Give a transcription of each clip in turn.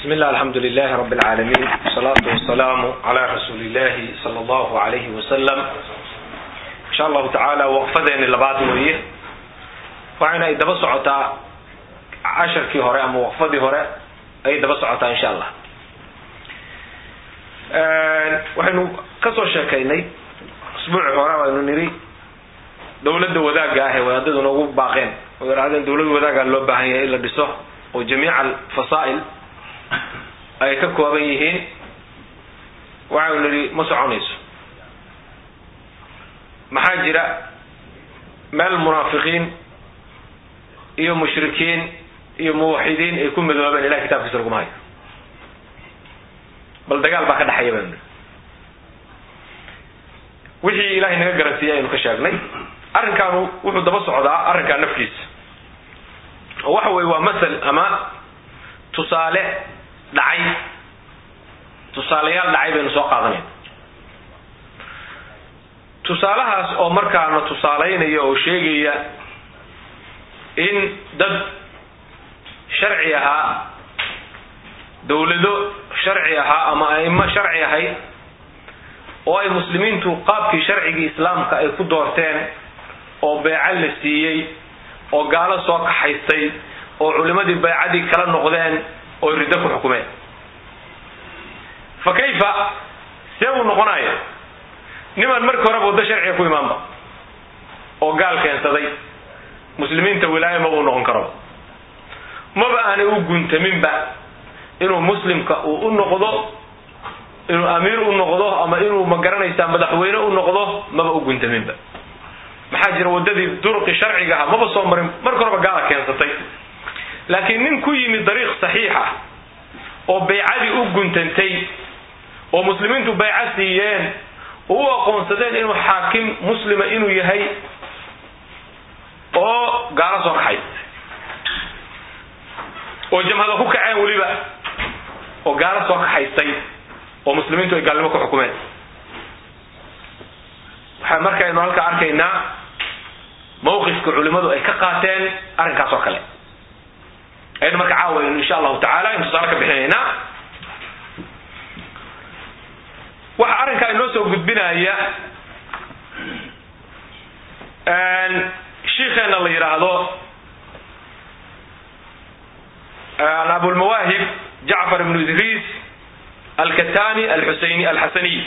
بسم الله الحمد لله رب العالمين والصلاة والسلام على رسول الله صلى الله عليه وسلم إن شاء الله تعالى وقفدين لبعض وريه وعنا إذا بسعطا عشر كي هراء أما وقفدي هراء أي إذا بسعطا إن شاء الله waxaynu kasoo sheekaynay usbuuci hore waynu niri dawladda wadaaga ah ee wadaadadu noogu baaqeen oo yidhahdeen dawladda wadaaga loo baahan yahay in la dhiso oo jamiica alfasaa'il ay ka kooban yihiin? Waxaynu nidhi ma soconayso. Maxaa jira meel munaafiqiin iyo mushrikiin iyo muwaxidiin ay ku midoobeen ilahay kitaabkiisa laguma hayo bal dagaal baa ka dhexeeya baynu nidhi. Wixii ilahay naga garansiiyey aynu ka sheegnay. Arrinkaanu wuxuu daba socdaa arrinkaa nafkiisa oo waxa weye waa masal ama tusaale dhacay. Tusaalayaal dhacay baynu soo qaadanayna tusaalahaas oo markaana tusaalaynaya oo sheegaya in dad sharci ahaa dawlado sharci ahaa ama aimo sharci ahayd oo ay muslimiintu qaabkii sharcigii islaamka ay ku doorteen oo beeca la siiyey oo gaalo soo kaxaystay oo culimadii baycadii kala noqdeen oo riddo ku xukumeen fa kayfa? See uu noqonaya niman markii horeba waddo sharciga ku imaanba. Oo gaal keensaday. Muslimiinta wilaayo maba u noqon karaba maba aanay u guntaminba inuu muslimka uu u noqdo inuu amiir u noqdo ama inuu ma garanaysaa madaxweyne u noqdo maba u guntaminba. Maxaa jira waddadii duruqi sharciga aha maba soo marin. Marka horeba gaala keensatay laakiin nin ku yimid dariiq saxiixa oo baycadii u guntantay oo muslimiintu bayco siiyeen oo u aqoonsadeen inuu xaakim muslima inuu yahay oo gaalo soo kaxay oo jamhada ku kaceen weliba oo gaalo soo kaxaystay oo muslimiintu ay gaalnimo ku xukumeen. Waxaa markaynu halkaa arkaynaa mawqifka culimadu ay ka qaateen arrinkaas oo kale aynu marka caawayno insha allahu tacala aynu tusaale ka bixinaynaa waxa arrinkaa inoo soo gudbinaya shiikeena la yidhaahdo abulmawaahib jacfar ibnu idriis alkatani alxusayni alxasaniy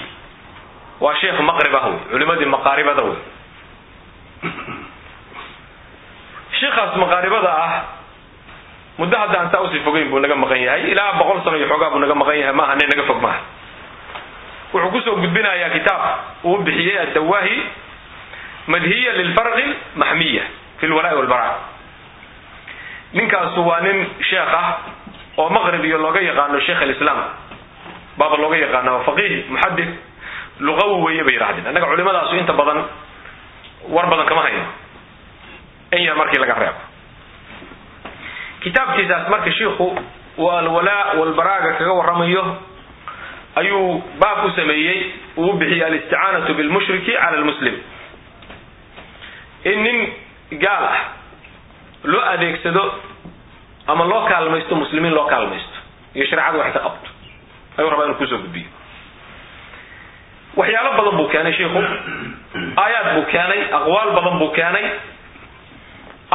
waa sheekh maqrib ah culimadii maqaaribada wey sheikaas maqaaribada ah muddo hadda saa u sii fogeyn buu naga maqan yahay. Ilaa boqol sano iyo xoogaa buu naga maqan yahay. Maaha nin naga fog maaha wuxuu ku soo gudbinayaa kitaab uu bixiyey addawaahi madhiya lilfarqi maxmiya fi lwalaai walbara ninkaasu waa nin sheekh ah oo maqrib iyo looga yaqaano sheikh alislaam. Baaba looga yaqaana faqiih muxadid luqawi weeye bay yidhahdeen annaga culimadaasu inta badan war badan kama hayno in yar markii laga reebo kitaabkiisaas marka shiikhu uu alwalaa walbaraaga kaga warramayo ayuu baab u sameeyey uu bixiyey alisticaanatu bilmushriki cala lmuslim in nin gaal ah loo adeegsado ama loo kaalmaysto muslimiin loo kaalmaysto iyo shareecadu wax ka qabto ayuu rabaa inuu ku soo gudbiyo. Waxyaalo badan buu keenay shiikhu. Aayaad buu keenay aqwaal badan buu keenay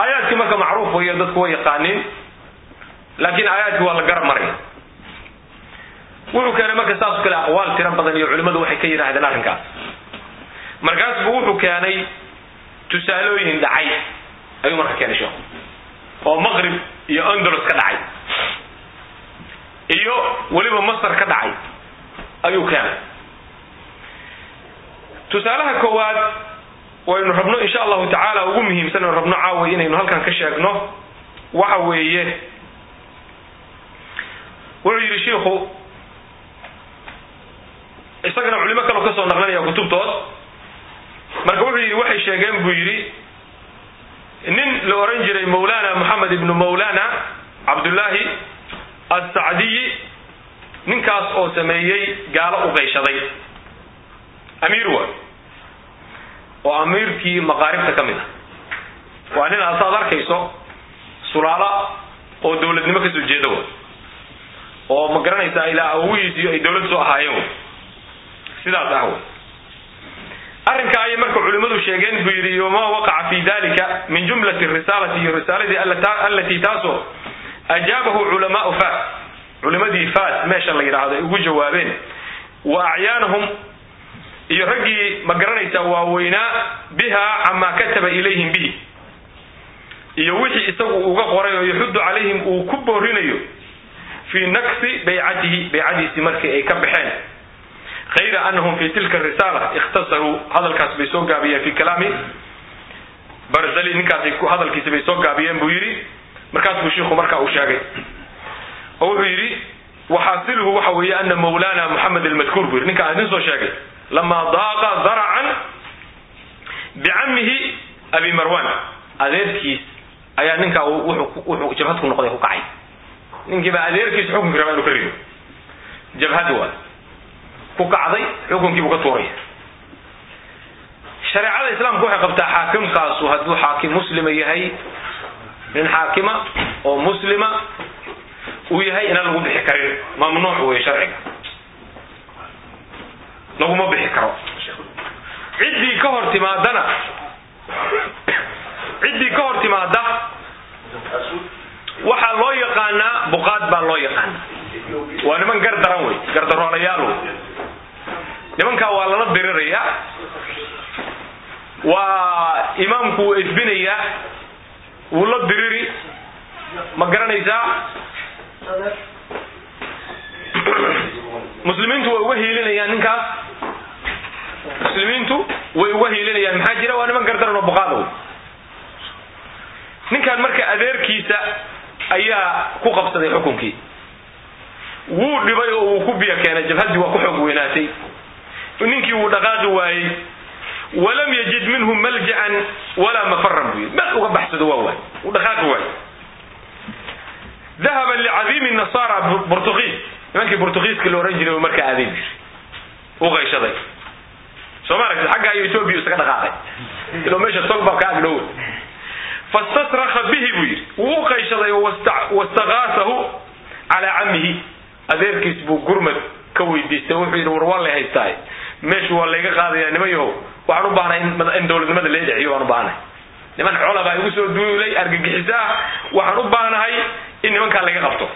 aayaadkii marka macruuf weyo dadku way yaqaaniin laakiin aayaadkii waa la garab maraya wuxuu keenay marka saasoo kale aqwaal tiro badan iyo culimmadu waxay ka yidhaahdeen arrinkaas. Markaas buu wuxuu keenay tusaalooyin dhacay ayuu marka keenay sheekhu oo maqrib iyo andalus ka dhacay iyo weliba masar ka dhacay ayuu keenay. Tusaalaha koowaad waynu rabno insha allahu tacaala ugu muhiimsan aynu rabno caaway inaynu halkan ka sheegno. Waxa weeye wuxuu yidhi shiikhu isagana culimo kaloo ka soo naqlinaya kutubtood. Marka wuxuu yidhi waxay sheegeen buu yidhi nin la oran jiray mawlana moxamed ibnu mawlana cabdullaahi assacdiyi ninkaas oo sameeyey gaalo u qayshaday. Amiir wa oo amiirkii maqaaribta ka mid ah. Waa nin asaad arkayso sulaala oo dawladnimo ka soo jeeda wa oo ma garanaysaa ilaa awogiisiyo ay dowlad soo ahaayeen sidaas ah wey arrinka ayay marka culimmadu sheegeen buu yidhi wama waqaca fi dalika min jumlati risaalati iyo risaaladii allatii taasoo ajaabahu culamaau fas culimadii fas meesha la yidhaahdo ay ugu jawaabeen wa acyaanahum iyo raggii ma garanaysaa waaweynaa biha camaa kataba ilayhim bihi. Iyo wixii isagu uga qoray oo yaxuddu calayhim uu ku boorinayo fii naksi baycatihi baycadiisii markii ay ka baxeen. Hayra anahum fi tilka risaala ikhtasaruu hadalkaas bay soo gaabiyeen fi kalaami. Barzali ninkaasay hadalkiisa bay soo gaabiyeen buu yidhi. Markaas buu shiiku markaa uu sheegay. Oo wuxuu yidhi waxaasiluhu waxa weeye ana mawlana moxamed almadkuur buu yidhi. Ninka aan idin soo sheegay lamaa daaqa daracan bicamihi abi marwan adeerkiis ayaa ninkaa wuxuu jabhad ku noqday ku kacay ninkiiba adeerkiis xukunki rabaa inuu ka rido jabhad waa ku kacday xukunkiibuu ka tuuraya shareecada islaamka waxay qabtaa xaakimkaasu hadduu xaakim muslima yahay nin xaakima oo muslima uu yahay inaan lagu bixi karin mamnuuc wey sharciga laguma bixi karo ciddii ka hor timaadana ciddii ka hor timaada waxaa loo yaqaanaa buqaad baa loo yaqaanaa waa niman gar daran wey gardaroolayaal wey nimankaa waa lala diriraya waa imaamku wuu edbinayaa wuu la diriri ma garanaysaa? Muslimiintu way uga hiilinayaan ninkaas muslimiintu way uga hiilinayaan maxaa jira? Waa niman gardaran oo buqaada wey ninkan marka adeerkiisa ayaa ku qabsaday xukunkii. Wuu dhibay oo wuu ku biyo keenay jabhaddii waa ku xoog weynaatay. Ninkii wuu dhaqaaqi waayey. Walam yajid minhu maljacan walaa mafaran buu yidhi. Meel uga baxsado waa waay. Wuu dhaqaaqi waayey. Dahaba licadiimi nasara burtuqiis. Nimankii burtuqiiska la ohan jiray markaa aaday u qayshaday soo ma aragtid xagga iyo etoobiya isaga dhaqaaqay. Ilo meesha tolba ka agdhow fastasraka bihi buu yidhi. Wuu qayshaday wastaqaasahu calaa camihi adeerkiis buu gurmad ka weydiistay. Wuxuu yidhi war haystaay meeshu waa layga qaadaya niman yahow. Waxaan u baahnay in dowladnimada lee dhiciyo waan u baahnahay. Niman xola baa igu soo duulay argagixiso ah waxaan u baahnahay in nimankaa laga qabto.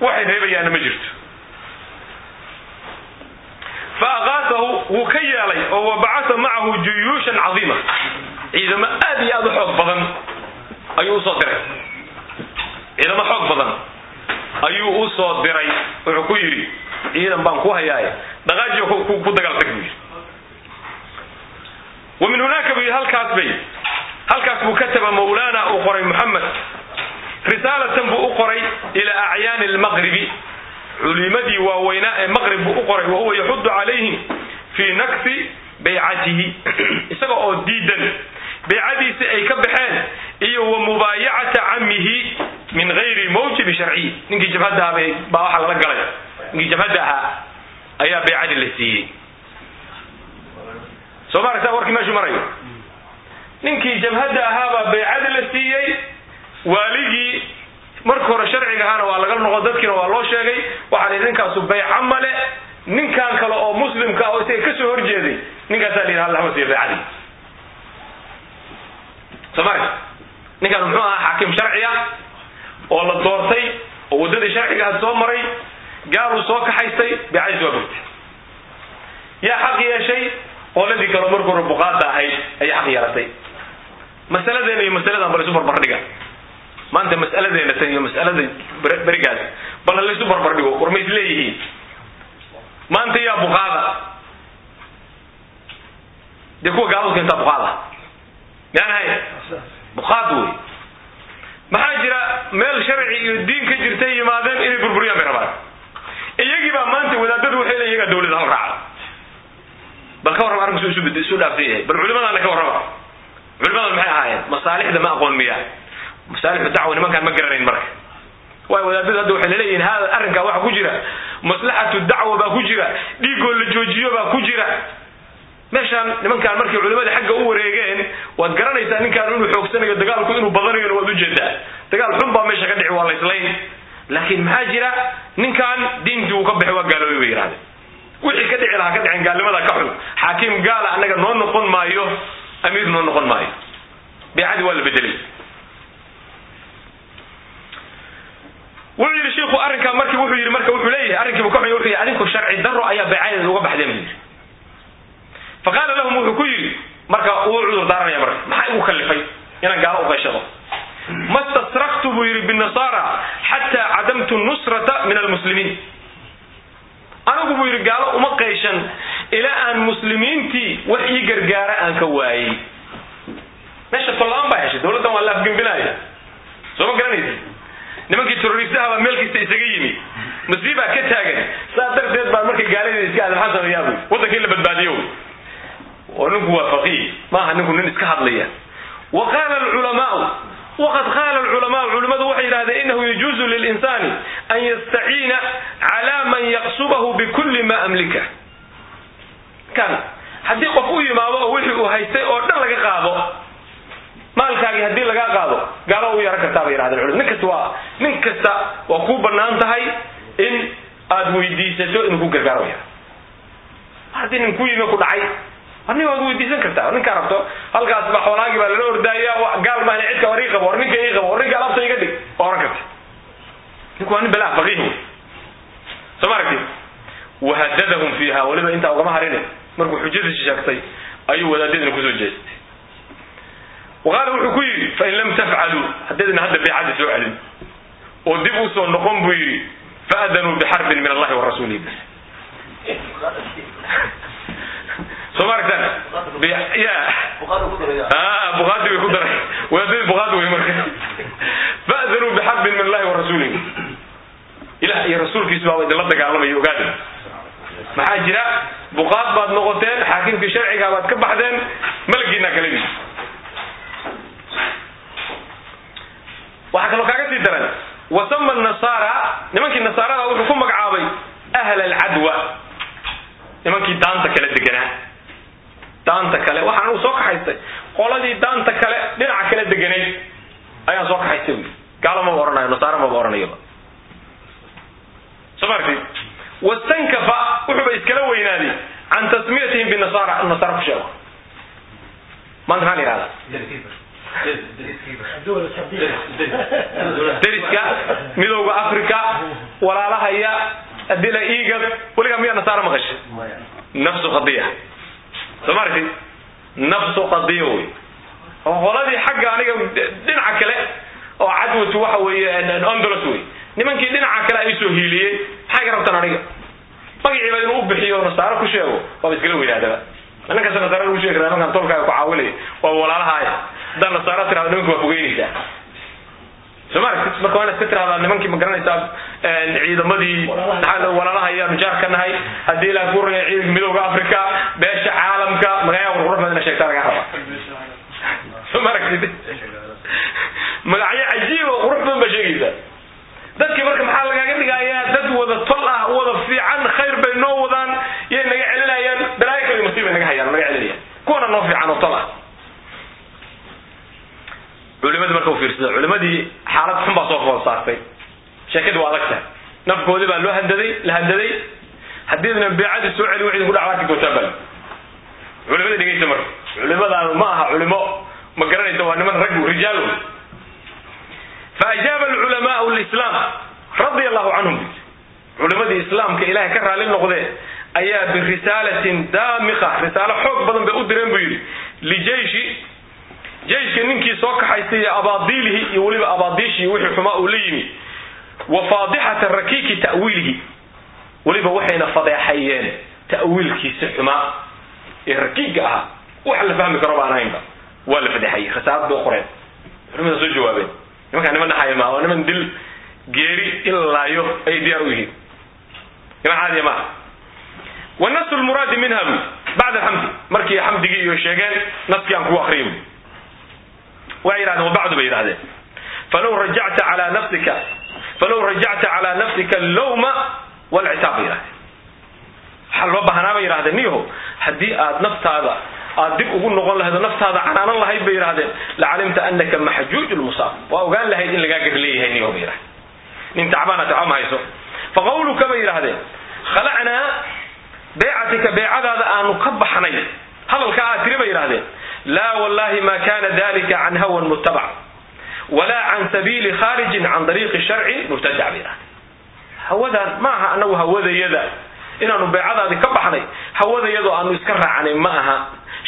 Waxay reebayaana ma jirto fa wuu ka yeelay oo wabacasa macahu juyuushan cadiima ciidamo aad iyo aad u xoog badan ayuu u soo diray ciidamo xoog badan ayuu u soo diray wuxuu ku yidhi ciidan baan ku hayaaye dhaqaajiyo ku dagaaltag buu yidhi wa min hunaaka buu yidhi halkaas bay halkaas buu kataba mawlaana uu qoray moxamed risaalatan buu u qoray ilaa acyaani almaqribi culimadii waaweynaa ee maqrib buu u qoray wahuwa yaxudu calayhim fii naksi baycatihi. Isaga oo diidan baycadiisi ay ka baxeen iyo wa mubaayacata camihi min gayri mawjibi sharciy ninkii jabhadda ahaa baa waxaa lala galay. Ninkii jabhadda ahaa ayaa baycadii la siiyey. Soo ma aragtaa warkii meeshuu marayo ninkii jabhadda ahaabaa baycadi la siiyey waaligii marka hore sharciga ahaana waa laga noqo dadkiina waa loo sheegay. Waxaa lihi ninkaasu bayca male ninkan kale oo muslimka oo isaga ka soo horjeeday ninkaasaa la yidhi hal lama siiyo baycadii soo ma aragta ninkan muxuu ahaa xaakim sharci ah oo la doortay oo waddadii sharcigaas soo maray gaaluu soo kaxaystay baycadiis waa burtay yaa xaq yeeshay qoladii kaleo marka hore buqaada ahayd ayaa xaq yeelatay. Masaladeena iyo masaladan bal isu barbardhiga maanta mas'aladeena tan iyo mas'alada berigaas. Bal ha laysu barbardhigo war ma is leeyihiin maanta yaa buqaada dee kuwa gaaladu keentaa buqaada miyaan ahayn buqaad wey maxaa jira meel sharci iyo diin ka jirtay yimaadeen inay burburiyaan bay rabaan iyagii baa maanta wadaadadu waxay leeyihiin dawlada hal raaca bal ka warrama arrinku isu isu dhaafsan yahay bal culimadaana ka warrama. Culimadan maxay ahaayeen? Masaalixda ma aqoon miyaa masaalixu dacwa nimankaan ma garanayn marka. Waayo wadaadadu hadda waxay laleeyihiin hada arrinkaa waxa ku jira. Maslaxatu dacwa baa ku jira. Dhiigoo la joojiyo baa ku jira. Meeshaan nimankaan markay culimada xagga u wareegeen waad garanaysaa ninkaan inuu xoogsanayo dagaalku inuu badanayo waad u jeedaa dagaal xun baa meesha ka dhici waa la islayn. Laakiin maxaa jira? Ninkan diintii uu ka baxay waa gaaloobay bay yidhahdeen wixii ka dhici lahaa ka dhicin gaalnimada ka xun. Xaakiim gaala annaga noo noqon maayo amiir noo noqon maayo. Beecadii waa la bedelay wuxuu yidhi shiiku arrinkaa markii wuxuu yidhi marka wuxuu leeyahay arrinkiibu ka xun wuxuu yidhi adinku sharci darro ayaa beecadeeda uga baxdeen buu yidhi. Fa qaala lahum wuxuu ku yidhi marka uu cudur daaranaya marka maxaa igu kallifay inaan gaalo uqayshado ma stasraktu buu yidhi binasara xataa cadamtu nusrata min almuslimiin. Anigu buu yidhi gaalo uma qayshan ilaa aan muslimiintii wax ii gargaara aan ka waayey. Meesha tollaan baa heshay dowladdan waa la afgembinaya soo ma garanaysa nimankii terroristaha baa meel kasta isaga yimi. Masiibaa ka taagan. Saa darteed baa marka gaaladeeda iska adabxan sameeyaa buy waddanka in la badbaadiyo. Oo ninku waa faqiih. Maaha ninku nin iska hadlaya. Wa qaala alculamaau waqad qaala alculamaau culimmadu waxay yidhahdeen inahu yajuuzu lilinsani an yastaciina cala man yaqsubahu bikulli ma amlika. Kan haddii qof u yimaado oo wixii uu haystay oo dhan laga qaado maalkaagii haddii lagaa qaado gaalo u yaran kartaa bay yidhahdeen culimadu. Nin waa nin kasta waa kuu bannaan tahay in aad weydiisato inuu ku gargaaro ya haddii nin ku yimi ku dhacay warnin waad weydiisan kartaa ninkaa rabto halkaas ba xoolaagii baa lala ordaaya gaal maahna cidka war ii qabo war ninka ii qabo war ninka alaabta iga dhig waa oran karta. Ninku waa nin balaa faqiih wey soo ma aragtid? Wahadadahum fiiha weliba intaa ugama harine. Markuu xujadiisi sheegtay ayuu wadaadadina ku soo jeestay waqaala wuxuu ku yidhi fain lam tafcaluu haddaydna hadda beecadda soo celin oo dib u soo noqon buu yidhi faadanuu bixarbin min allahi wa rasuulihi soo ma aragtaan ya bukaadi bay ku daray wadaadadii bukaadi wey marka faadanuu bixarbin min allahi wa rasuulihi ilah iyo rasuulkiisu baa idinla dagaalamaya ogaada maxaa jira buqaad baad noqoteen xaakimkii sharcigaa baad ka baxdeen malagiinaa kala waxaa kaloo kaaga sii daran. Wasama nasaara nimankii nasaarada wuxuu ku magacaabay ahla alcadwa nimankii daanta kale deganaa daanta kale waxaan uu soo kaxaystay. Qoladii daanta kale dhinaca kale deganayd ayaan soo kaxaystay wy gaalo maba ohanayo nasaara maba ohanayoba soo maartid wastankafa wuxuuba iskala weynaaday can tasmiyatihim binasara nasara ku sheego maanta maxaa la yihahdaa deriska midowda africa walaalahaya adila igad weligaa miyaa nasaara maqasha nafsu qadiya. Soo ma aragtid? Nafsu qadiya wey. Qoladii xagga aniga dhinaca kale oo cadwatu waxa weeye ondolos wey. Nimankii dhinaca kale ay soo hiiliyeen maxay ka rabtaan aniga? Magaciiba inuu u bixiyo nasaaro ku sheego waaba iskala weynaadaba. Ninkasta nasaara lagu sheegi karaa nimankan tolkaaga ku caawinaya waa walaalahaaya haddaad nasaaro tirahdo nimanka waa fogeynaysaa soo ma marka waa inaad ka tirahdaa nimankii ma garanaysaa ciidamadii walaalaha ayaanu jaar nahay. Haddii ilaah ku raya ciidanka midowda africa beesha caalamka magacyaa qurqurux baad ina sheegtaa lagaa rabaa soo ma magacyo cajiib oo qurux badan baa sheegaysaa. Dadkii marka maxaa lagaaga dhigayaa? Dad wada tol ah wada fiican khayr bay noo wadaan yay naga celinayaan balaayo kale masiibay naga hayaan naga celinayaan. Kuwana noo fiican oo tol ah culimadii marka u fiirsada culimadii xaalad xun baa soo fool saartay. Sheekadii waa adag tahay. Nafkoodii baa loo handaday la handaday. Haddiidna beecadii soo celi wixii ku dhac arki doontaa bal. Culimada dhegaysa marka. Culimadaanu ma aha culimo. Ma garanaysa waa niman rag rijaal wey faajaaba alculamaau lislaam radia allahu canhum. Culimadii islaamka ilaahay ka raali noqdee ayaa birisaalatin daamiqa risaalo xoog badan bay u direen buu yidhi. Lijeyshi jeyshka ninkii soo kaxaystay iyo abaadiilihi iyo weliba abaadiishii wixii xumaa uu la yimi wa faadixata rakiiki ta'wiilihi. Weliba waxayna fadeexayeen ta'wiilkiisi xumaa ee rakiigga ahaa. Wax la fahmi karo baan ahaynba. Waa la fadeexayey risaalad bay qoreen. Culimada soo jawaabeen. Nimankaa niman naxaya maa waa niman dil geeri in ayay diyaar u yihiin. Niman caadiya maaha. Wa nasu lmuraadi minha bacda alxamdi markii xamdigii iyo sheegeen naskii aan kugu akriyo waxay yidhahdeen wabacdu bay yidhahdeen falow rajacta calaa nafsika falow rajacta calaa nafsika allawma walcitaab bay yidhahdeen waxaa loo baahnaa bay yidhahdeen niyaho haddii aad naftaada aad dib ugu noqon lahayd oo naftaada canaanan lahayd bay yidhahdeen lacalimta anaka maxjuuj lmusaab waa ogaan lahayd in lagaa gar leeyahay niyaho bay yidhahdeen nin tacbaana tacba ma hayso. Fa qawluka bay yidhaahdeen khalacnaa beecatika beecadaada aanu ka baxnay hadalka aad tiri bay yidhahdeen laa wallahi ma kana dalika can hawan mutabac walaa can sabiili khaarijin can dariiqi sharci mubtadac bay yidhahdeen hawadaan ma aha anagu hawadayada inaanu beecadaadii ka baxnay hawadayadoo aanu iska raacnay ma aha.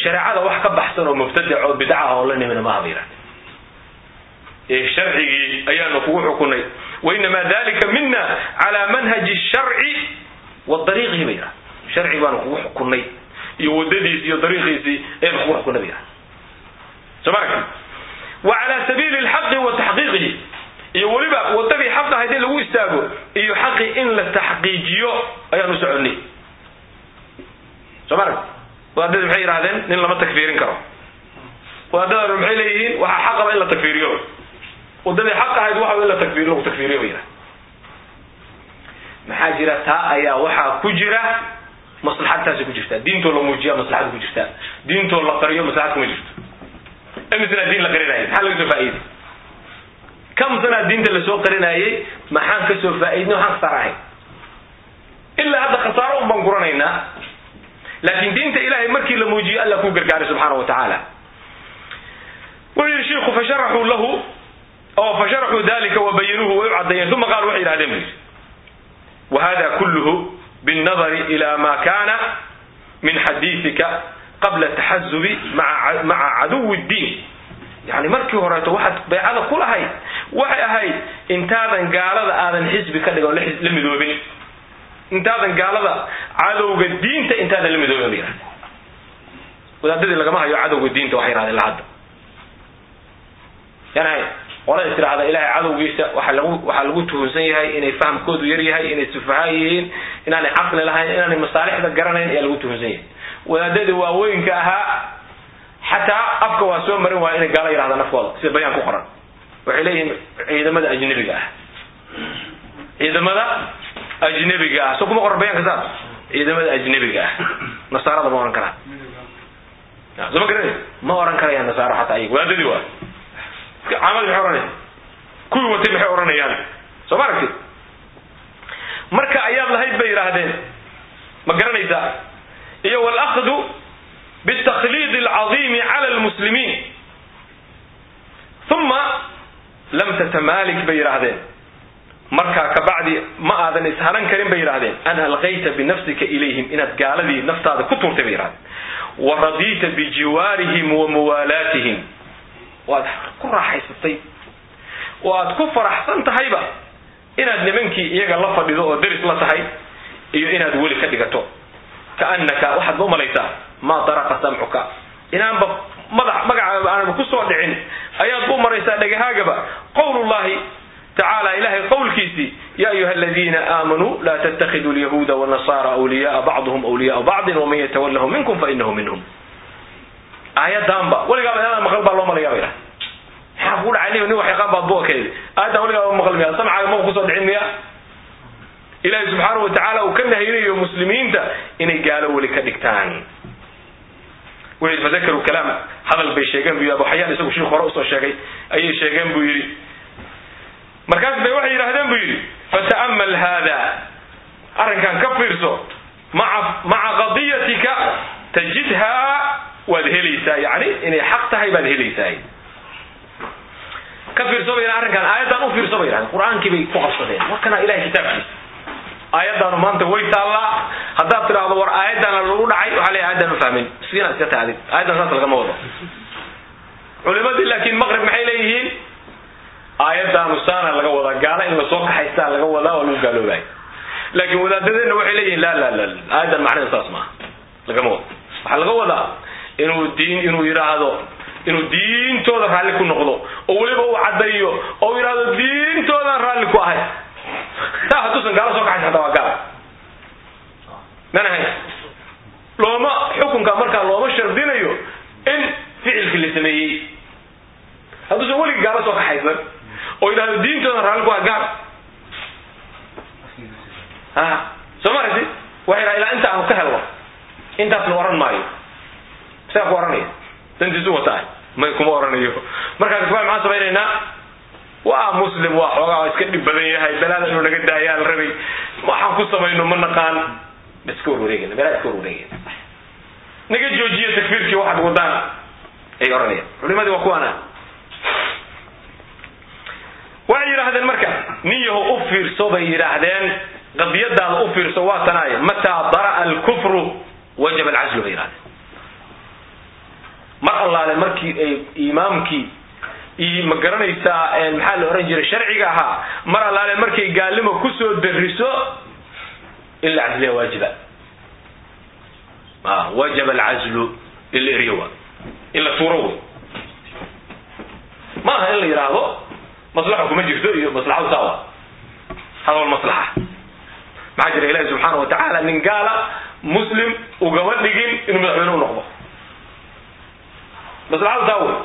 Shareecada wax ka baxsan oo mubtadac oo bidca ah oo la nimina maaha bay yidhahdeen ee sharcigii ayaanu kugu xukunay wainamaa dalika mina cala manhaji sharci wadariiqihi bay yidhahdeen sharci baanu kugu xukunay iyo wadadiisi iyo dariiqiisii ayanu kugu xukunay bay yidhahdeen soo ma aragti wa cala sabiili alxaqi wa taxqiiqihi. Iyo weliba wadadii xaq ahayd in lagu istaago iyo xaqi in la taxqiijiyo ayaanu soconay. Soo ma aragti wadaadadii maxay yidhahdeen nin lama takfiirin karo. Wadaadadana maxay leeyihiin? Waxaa xaqaba in la takfiiriyo. Wadadii xaq ahayd waxa in la takfiir lagu takfiiriyo bay yidhahdeen. Maxaa jira? Taa ayaa waxaa ku jira maslaxadtaasi ku jirtaa diintoo la muujiya maslaxad ku jirtaa diintoo la qariyo maslaxad kuma jirto imisnaa diin la qarinayay maxaa laga soo faa'iiday? Kam diinta la soo qarinayay maxaan ka soo faa'iidnay waxaan khasaar ahayn ilaa hadda khasaaro un baan guranaynaa. Laakiin diinta ilahay markii la muujiyo alla ku gargaaray subxaana wa tacaala. Wuxuu yidhi shiiku fasharaxuu lahu oo fasharaxuu dalika wabayanuuhu way u caddeeyeen uma qaal waxay yidhahdeen bu yidhi whada kulluhu binnadari ila ma kana min xadiidika qabla taxazubi maca caduwi ddiin yani markii horeeto waxaad beecada ku lahayd waxay ahayd intaadan gaalada aadan xisbi ka dhigon la midoobin intaadan gaalada cadowga diinta intaadan la midoobin wadaadadii lagama hayo cadowga diinta waxay yidhahdeen la hadda yani qolada is tiraahda ilahay cadowgiisa waxa lagu waxaa lagu tuhunsan yahay inay fahamkoodu yar yahay inay sufaha yihiin inaanay caqli lahayn inaanay masaalixda garanayn ayaa lagu tuhunsan yahay. Wadaadadii waaweynka ahaa xataa afka waa soo marin waaya inay gaalo yidhahda nafkooda sida bayaan ku qoran. Waxay leeyihiin ciidamada ajnabiga ah. Ciidamada ajnabiga ah. Soo kuma qoran bayanka saas? Ciidamada ajnabiga ah. Nasaarada ma ohan karaan. Soo ma garanay ma ohan karayaan nasaaro xataa iyaga wadaadadii waa caamad maxay ohanaya kuwii watay maxay ohanayaan soo ma aragti marka ayaad lahayd bay yidhaahdeen. Ma garanaysaa? Iyo walahdu btakliid alcadiimi cala lmuslimiin uma lam tatamaalik bay yidhaahdeen. Markaa kabacdi ma aadan ishanan karin bay yidhahdeen an alqayta binafsika ilayhim inaad gaaladii naftaada ku tuurtay bay yidhahdeen waradiita bijiwaarihim wa muwaalaatihim waad ku raaxaysatay. Oo aad ku faraxsan tahayba inaad nimankii iyaga la fadhido oo deris la tahay iyo inaad weli ka dhigato. Kaanaka waxaad ma umalaysaa maa daraqa samcuka. Inaanba madax magacaaba aanaba ku soo dhicin ayaad u maraysaa dhagahaagaba. Qowlullahi tacaala ilahay qowlkiisii ya ayuha aladiina aamanuu laa tattakhiduu lyahuuda wanasaara awliyaaa bacduhum awliyaau bacdin waman yatawallahu minkum fainahu minhum aayadaanba weligaaba maqal baa loo malaya ba maxaa kugu dhacay nin wax yaqaan baad buakeedi aayaddan weligaaba maqal miya samcaaga maba ku soo dhicin miya ilaahay subxaanahu watacaala uu ka nahaynayo muslimiinta inay gaalo weli ka dhigtaan. Wuxuu yidhi fadakaruu kalaam. Hadal bay sheegeen bu yidhi abu xayaan isagu shiik hore u soo sheegay. Ayay sheegeen buu yidhi. Markaas bay waxay yidhahdeen buu yidhi fata'amal haada. Arrinkan ka fiirso maa maca qadiyatika tajidhaa waad helaysaa yani inay xaq tahay baad helaysaa. Ka fiirso bay arrinkan aayaddan u fiirso bay yidhahdeen qur'aankii bay ku qabsadeen. Warkana ilahay kitaabkiisa. Aayaddaanu maanta way taallaa. Haddaad tidhaahdo war aayaddaana lagu dhacay. Waxaa leeyahay aayaddan ufahmin miskiina iska taadid aayaddan saas lagama wado. Culimadii laakiin maqrib maxay leeyihiin? Aayaddaanu saana laga wadaa gaala in la soo kaxaystaa laga wadaa oo lagu gaaloobaayo laakiin wadaadadeenna waxay leeyihiin la la la aayaddan macnaheeda saas maaha. Lagama wado. Waxaa laga wadaa inuu diin inuu yidhaahdo inuu diintooda raalli ku noqdo oo weliba uu caddaeyo oo yidhaahdo diintoodaan raalli ku ahay. Hadduusan gaalo soo kaxays hataa waa gaal. Manahay looma xukunka markaa looma shardinayo in ficilkii la sameeyey. Hadduusan weligii gaalo soo kaxaysan oo yidhahdo diintoodan raalli ku ahay gaal. A soo maragti waxay dhaha ilaa inta aanu ka helno intaasna oran maayo saa ku oranaya dantiisu wataay may kuma oranayo markaas kabaa maxaan samaynaynaa? Waa muslim waa xoogaa iska dhib badan yahay. Balaada inuu naga daayaa la rabay. Waxaan ku samayno ma naqaan. Iska warwareegayna balaa iska warwareegayna naga joojiya takfiirkii waxaad wadaan ay oranayaan. Culimadii waa kuwaana waxay yidhaahdeen marka nin yaho u fiirso bay yidhaahdeen. Qadiyadaada u fiirso waa tanaaye mataa dara'a alkufru wajaba alcazlu bay yidhahdeen mar allaale markii ay imaamkii ma garanaysaa maxaa la ohan jiray sharciga ahaa mar allaale markay gaalnimo ku soo dariso in la casliya waajiba. Wajaba alcazlu in la eriyo wa in la tuuro wey ma in la yidhaahdo maslaxa kuma jirto iyo maslaxadu saawa hada wal maslaxa. Maxaa jira ilahi subxaana wa tacaala nin gaala muslim ugama dhigin inuu madaxweyne u noqdo maslaxadu taa wey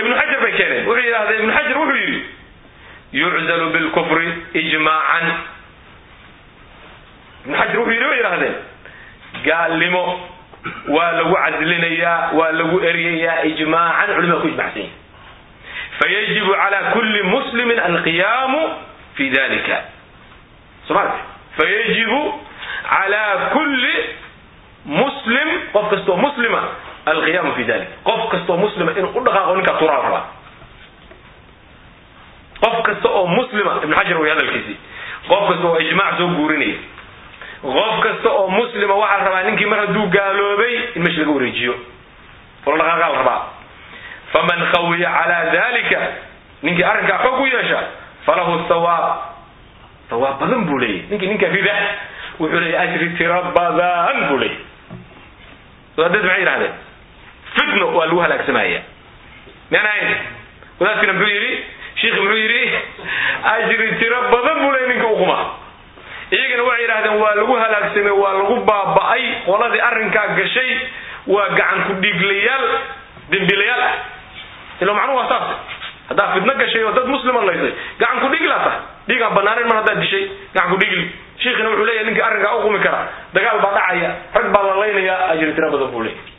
ibnu xajar bay keeneen. Wuxuu yidhahdee ibnu xajar wuxuu yidhi yuczalu bilkufri ijmaacan ibnu xajar wuxuu yidhi bay yidhahdeen gaalnimo waa lagu caslinayaa waa lagu eryayaa ijmaacan culimada ku ijmacsan yihiin fayajibu cala kuli muslimin alqiyaamu fi dalika soo maarta fayajibu cala kuli muslim qof kastoo muslima alqiyaamu fi dalik qof kastoo muslima inuu u dhaqaaqo ninkaa turaa la rabaa qof kasta oo muslima ibnu xajar way hadalkiisii qof kasta oo ijmaac soo guurinaya qof kasta oo muslima waxaa la rabaa ninkii mar hadduu gaaloobay in meesha laga wareejiyo oo la dhaqaaqa la rabaa faman qawiya cala dalika ninkii arrinkaa xoog u yeesha falahu thawaab thawaab badan buu leeyahy ninkii ninka rida wuxuu leeyahy ajri tira badan buu leeyahy wadaadad maxay yidhahdeen fitno waa lagu halaagsamaya ahayn wadaadkina muxuu yidhi shiikhi muxuu yidhi ajri tiro badan buu leeyahy ninka uquma iyagana waxay yidhahdeen waa lagu halaagsamay waa lagu baaba'ay qoladii arrinkaa gashay waa gacan ku dhiiglayaal dembilayaal ah. Ila macnuhu waa saas. Haddaa fidno gashay oo dad muslima laysay gacan ku dhigilaa tahay dhiigaan banaanayn mar haddaad dishay gacan ku dhigli shiikhina wuxuu leeyahy ninka arrinkaa uqumi kara dagaal baa dhacaya rag baa la laynayaa ajri tiro badan buu leeyahy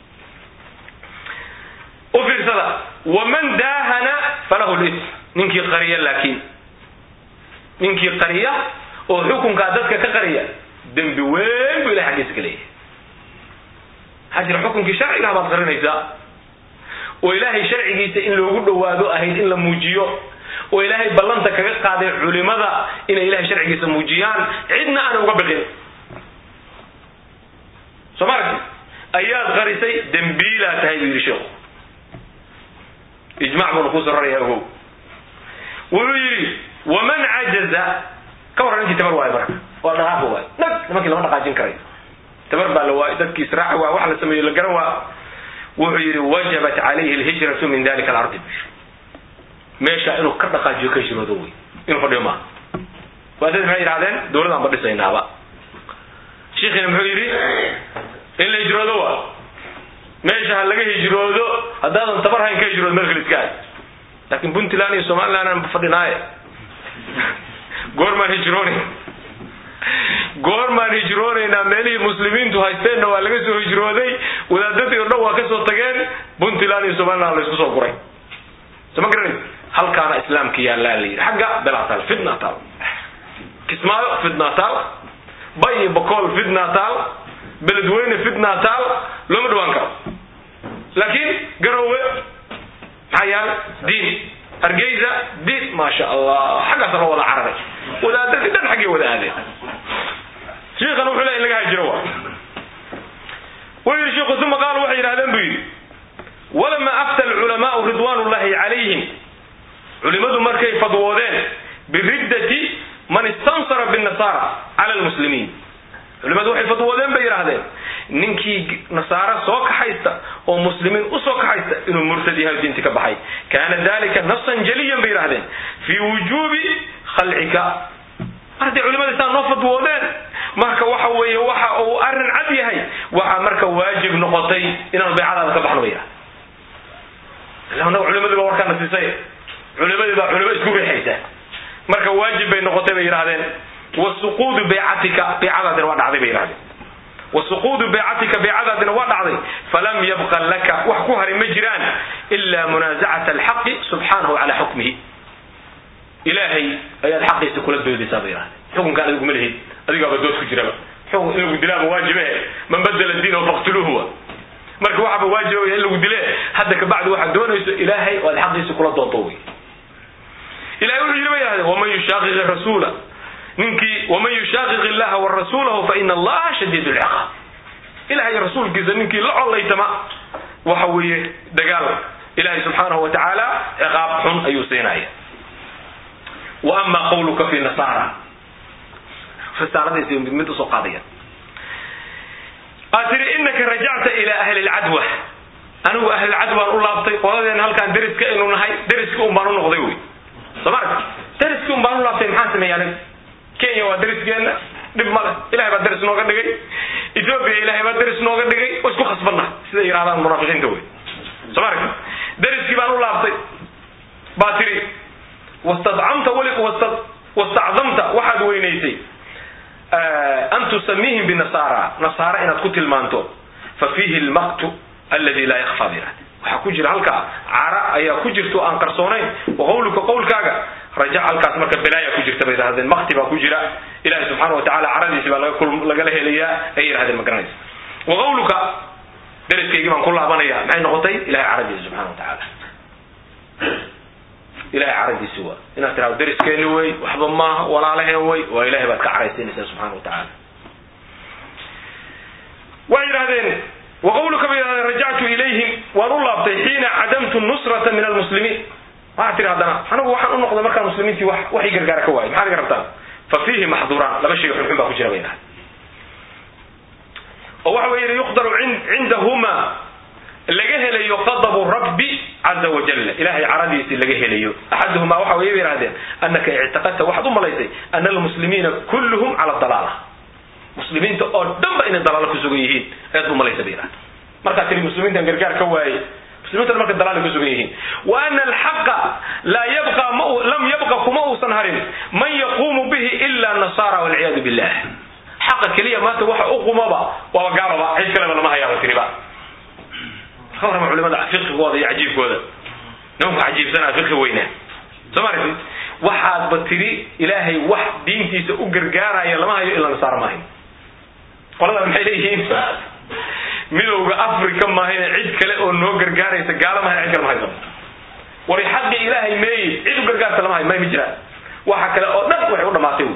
u fiirsada waman daahana falahu lis ninkii qariya laakiin. Ninkii qariya oo xukunkaa dadka ka qariya dembi weyn buu ilahay xaggiisa ka leeyahay. Maxaa jira xukunkii sharcigaha baad qarinaysaa. Oo ilaahay sharcigiisa in loogu dhowaado ahayd in la muujiyo. Oo ilaahay ballanta kaga qaaday culimada inay ilahay sharcigiisa muujiyaan. Cidna aan uga biqin soo ma ayaad qarisay dembiilaa tahay buu yidhi sheekhu ijmac buuna ku soraraya ogow wuxuu yidhi waman cajaza ka warran ninkii tabar waayo marka. Waa dhaqaaqi waayo nag nimankii lama dhaqaajin karayo tabar baa la waayo dadkii israaci waa wax la sameeyo la garan waa. Wuxuu yidhi wajabat calayhi alhijratu min dalika alardi bu yidhi meesha inuu ka dhaqaajiyo ka hijroodo wey inuu fadhiyo maaha waadad maxay yidhahdeen dowladaan ba. Dhisaynaaba shiikhina muxuu yidhi in la hijroodo waa meesha ha laga hijroodo haddaadan tabar hayn ka hijroodo meel kale iska aad laakin puntland iyo somaliland aan fadhinaaye. Goormaan hijroonay. Goormaan hijroonaynaa meelihii muslimiintu haysteenna waa laga soo hijrooday. Wadaadadii o dhan waa ka soo tageen. Puntland iyo somaliland laysku soo guray. Soo ma garanaysa halkaana islaamka yaallaa la yidhi xagga belaa taal fitna taal kismaayo fitna taal bay iyo bakool fitna taal beledweyne fitna taal looma dhawaan karo laakiin garowe maxaa yaal diin hargeysa diin maasha allah xaggaasa loo wada cararay. Wadaadadii dhan xaggay wada aadeen. Shiikhana wuxuu leeya in laga hajiro wa wuxuu yidhi shiikhu uma qaal waxay yidhahdeen buu yidhi. Walama afta alculamaau ridwan ullahi calayhim. Culimadu markay fadwoodeen biriddati man istansara binasara cala lmuslimiin culimadu waxay fadwoodeen bay yidhaahdeen ninkii nasaaro soo kaxaysta oo muslimiin u soo kaxaysta inuu murtad yahay diinti ka baxay. Kaana dalika nasan jaliyan bay yidhahdeen fii wujuubi khalcika mar hadday culimada saa noo fadwoodeen. Marka waxa weeye waxa uu arrin cad yahay waxaa marka waajib noqotay inaanu baycadaada ka baxno bay yidhahdeen culimadii baa warkaana siisay culimadii baa culimo isku riixaysa marka waajib bay noqotay bay yidhahdeen wasuquudu baycatika baycadaadina waa dhacday bay yidhahdeen. Wa suquudu baycatika baycadaadina waa dhacday. Falam yabqa laka wax ku hari ma jiraan ila munaazacata alxaqi subxaanahu calaa xukmihi. Ilaahay ayaad xaqiisa kula doodaysaa bay yidhahdeen. Xukunkaan adiguma lihid adigaaba dood ku jiraba. Xukun in lagu dilaaba waajibe man badala diinahu faqtuluuhu marka waxaaba waajibaya in lagu dile hadda kabacdi waxaad doonayso ilaahay oo aad xaqiisa kula doonto wey ilahay wuxuu yidhi ba yidhahdeen waman yushaaqiqi rasuula ninkii waman yushaaqiq illaha wa rasuulahu faina allaha shadiid lciqaab ilahay rasuulkiisa ninkii la collaytama waxa weeye dagaal. Ilahay subxaanahu wa tacaala ciqaab xun ayuu siinaya. Wa ama qawluka fi nasara risaaladiisa mid u soo qaadaya. Aad tiri inaka rajacta ila ahli lcadwa anigu ahlilcadwaan u laabtay qoladeen halkaan deriska aynu nahay deriski un baan u noqday wey. Soo ma aragti? Un baan u laabtay maxaan sameeya aniga kenya waa deriskeena dhib male ilahay baa deris nooga dhigay. Ethoobia ilahay baa deris nooga dhigay. Wa isku khasbanna siday yidhahdaan munaafiqiinta wey soo ma aragti deriskii baan u laabtay. Baa tiri wastadcamta weli wastacdamta waxaad weynaysay. An tusamiihim binasara nasaara. Inaad ku tilmaanto. Fa fiihi lmaqtu aladi laa yakfa bi waxaa ku jira halkaa cara ayaa ku jirta aan qarsoonayn. Wa qawluka qowlkaaga rajac halkaas marka balaaya ku jirta bay yidhahdeen makti baa ku jira. Ilahi subxaana wa tacala caradiisi baa lagala helayaa. Ay yidhahdeen ma garanaysa wa qawluka deriskaygii baan ku laabanaya maxay noqotay? Ilahay caradiisa subxana wa tacaala ilahay caradiisi waa. Inaad tirahdo deriskeeni wey waxba maaha walaalaheen wey. Waa ilahay baad ka caraysiinaysaa subxana wa tacaala waxay yidhahdeen wa qawluka bay yidhahdeen rajactu ilayhim waan u laabtay xiina cadamtu nusrata min almuslimiin. Waxaad tiri haddana anigu waxaan u noqday markaa muslimiintii wax waxay gargaara ka waayay. Maxaad iga rabtaan? Fa fiihi maxduuraan laba shay xunxun baa ku jira bay yidhahdeen oo waxa wey yuqdaru cindahuma laga helayo qadabu rabbi caza wajalla ilahay caradiisii laga helayo. Axaduhumaa waxa way yidhahdeen anaka ictiqadta waxaad u malaysay ana almuslimiina kulluhum cala dalaala. Muslimiinta oo dhan ba inay dalaalo ku sugan yihiin ayaad u malaysa bay yidhahdeen markaad tiri muslimiintan gargaar ka waayey. Muslimiintan marka dalaala ku sugan yihiin. Wa ana alxaqa laa yabqa lam yabqa kuma uusan harin man yaquumu bihi ila nasara walciyaadu billah. Xaqa keliya maanta waxa u qumaba waaba gaalaba cid kaleba lama hayaaba tiriba. Ka warrama culimada fiqigooda iyo cajiibkooda. Nimanku cajiibsanaa fiqi weynaa soo ma aragtid? Waxaadba tiri ilaahay wax diintiisa u gargaaraya lama hayo ilaa nasaara maahayn qoladaa maxay leeyihiin midowga africa maahayne cid kale oo noo gargaaraysa gaala mahayn cid kale ma hayso. Wari xaqii ilaahay meeyi cid u gargaarta lama hayo may ma jiraan. Waxa kale oo dhan waxay u dhamaatay wy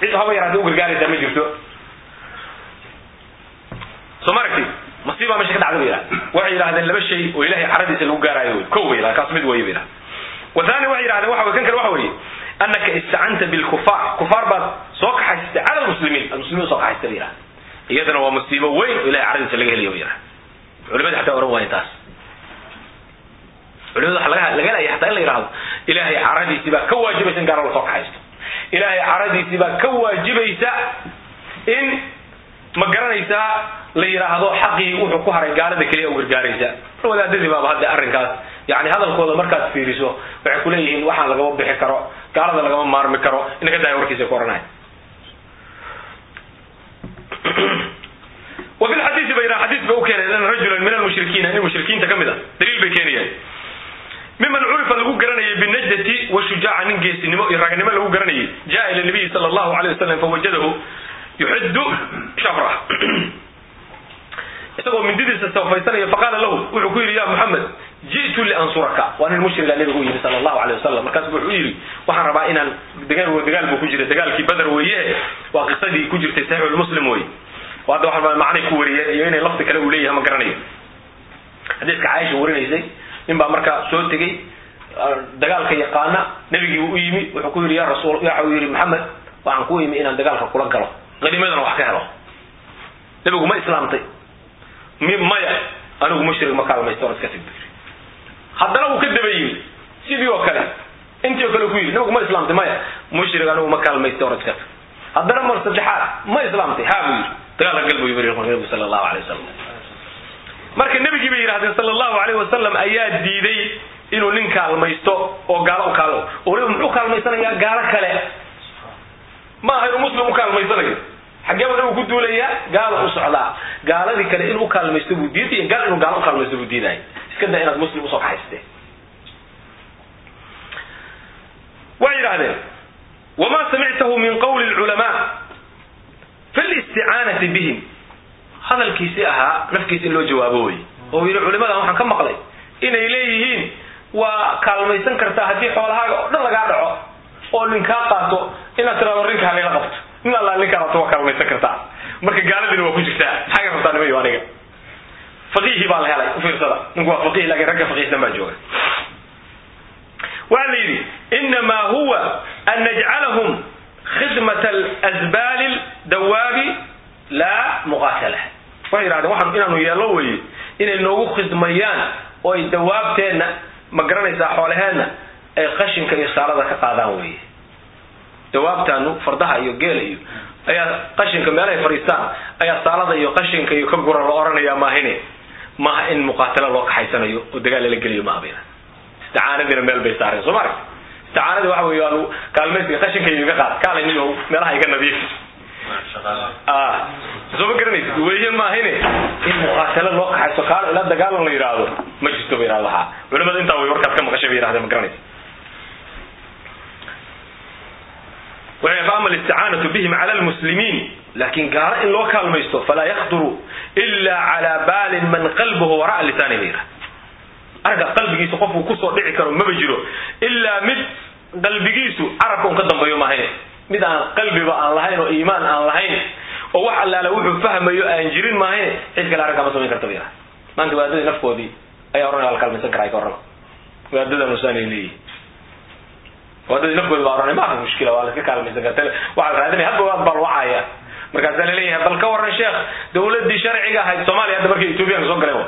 cid haba yaraatay u gargaaraysaa ma jirto. Soo ma aragtid masiibaa meesha ka dhacda ba yidhahda waxay yidhahdeen laba shay oo ilahay caradiisa lagu gaaraayo wy ko wey kaas mid wey ba yidhahda wathani waxay yidhahdeen waxa kan kale waxa weeye. Anaka istacanta bilkufaar kufaar baad soo kaxaysatay cala lmuslimiin ad muslimiin soo kaxaysatay ba yidhahda iyadana waa musiibo weyn ilahay caradiisa laga ba yidhahda culimada xataa oran waayen taas. Culimada waxa laga leeya xataa in la yidhahdo ilahay caradiisii baa ka waajibaysa in gaala la soo kaxaysto. Ilahay caradiisii baa ka waajibaysa in ma garanaysaa la yidhaahdo xaqii wuxuu ku haray gaalada keliya u gargaaraysa. Wadaadadii baaba hadda arrinkaas. Yani hadalkooda markaad fiiriso waxay kuleeyihiin waxaan lagama bixi karo gaalada lagama maarmi karo ina ka daaya warkiisa ku ohanaya wa fi lxadiisi ba yidhaha xadiis ba u keenay an rajulan min almushrikiina nin mushrikiinta ka mid a daliil bay keenayaan miman curifa lagu garanayay binajdati washujaaca nin geesinimo iyo raganimo lagu garanayay. Jaa ila nabiyi sala allahu alayh wasalam fawajadahu yuxidu shafra isagoo mindidiisa safaysanaya faqaala lahu wuxuu ku yidhi ya muxamed ji'tu liansuraka waa nin mushriga nabigu u yidhi sala allahu aleyh wasalam markaasu wuxuu yidhi waxaan rabaa inaan dagaal buu ku jira dagaalkii badar weeye waa qisadii ku jirtay saxiixulmuslim wey oo hadda waxaa macnay ku wariyeen iyo inay lafdi kale uu leeyahay ma garanayo. Xadiiska caaisha warinaysay nin baa markaa soo tegey dagaalka yaqaana nebigii u yimi wuxuu ku yidhi ya rasuul waxa uu yidhi maxamed waxaan ku yimi inaan dagaalka kula galo. Hanimadana wax ka helo. Nebigu ma islaamtay. Maya anigu mushrig ma kaalmaysto or iska tag haddana wuu ka daba yimi sidii oo kale intii oo kale ku yidhi nebigu ma islaamtay maya mushrig anigu ma kaalmaysto or iska tag haddana mar saddexaad ma islaamtay ha buu yidhi. Dagaalka gal buu yimi nebigu sala allahu alay wasalam marka nebigii bay yidhahdeen sala allahu alayh wasalam ayaa diiday inuu nin kaalmaysto oo gaalo u kaal oo waliba muxuu kaalmaysanayaa gaalo kale? Ma aha inuu muslim u kaalmaysanayo. Xaggee buu nabigu ku duulayaa? Gaala u socdaa. Gaaladii kale inuu ukaalmaysto buu diidaya gaal inuu gaalo ukaalmaysto buu diidaya iska daa inaad muslim u soo kaxaysteen waxay yidhahdeen wma samictahu min qawli lculamaa fi listicaanati bihim hadalkiisii ahaa nafkiisa in loo jawaabo wey oo yidhi culimadan waxaan ka maqlay inay leeyihiin waa kaalmaysan kartaa haddii xoolahaaga oo dhan lagaa dhaco oo ninkaa qaato inaad tirado rinkaa layla qabto in alla ninkaa rabto waa kaalmaysan kartaa marka gaaladiina waa ku jirtaa maxaa rabtaa nimayo aniga faqiihii baa la helay ufiirsada ninku waa faqih laakiin ragga faqiihsan baa jooga waxaa la yidhi inamaa huwa an najcalahum khidmat asbaali dawaabi laa muqaatala waxay yidhahdeen waxaan inaanu yeello weye inay noogu khidmayaan oo ay dawaabteenna ma garanaysaa xoolaheenna ay qashinka iyo saalada ka qaadaan weye dawaabtaanu fardaha iyo geela iyo ayaa qashinka meelahay fadhiistaan ayaa saalada iyo qashinka iyo ka gura la oranaya maahine maaha in muqaatalo loo kaxaysanayo oo dagaal lala geliyo maaha bayna isticaanadiina meel bay saareen soo maaragta isticaanadii waxa wey aanu kaalmaysiga qashinka iga qaad. Kaalay nin meelaha iga nadiif. Soo ma garanaysid? Weye maahine in muqaatalo loo kaxayso kaal ila dagaalan la yidhaahdo ma jirto ba yidhahdo ha culimada intaa way warkaad ka maqashay bay yidhahdeen ma garanaysid? Ama alisticaanatu bihim cala lmuslimiin laakin gaalo in loo kaalmaysto falaa yakduru ila cala baalin man qalbuhu wara'a lisaani ba yidhahda arga qalbigiisa qofku ku soo dhici karo maba jiro. Ilaa mid qalbigiisu carabka un ka dambeeyo maahayne mid aan qalbiba aan lahayn oo iimaan aan lahayn oo wax allaala wuxuu fahmayo aan jirin maahayne cid kale arrinkaa ma samayn karta ba yidhahda maanta wadaadadii nafkoodii ayaa oranaya la kaalmaysan karaa ka warrama wadaadadan usaanay leeyihiin wadaadadii nafkooda baa oranay maaha mushkila waa la iska kaalmaysan karta waxaa raadinaya hadba waad baa lwacaya markaasaa la leeyahay bal ka warran sheekh dawladii sharciga ahayd soomaaliya hadda markay ethoobiyaanka soo galeen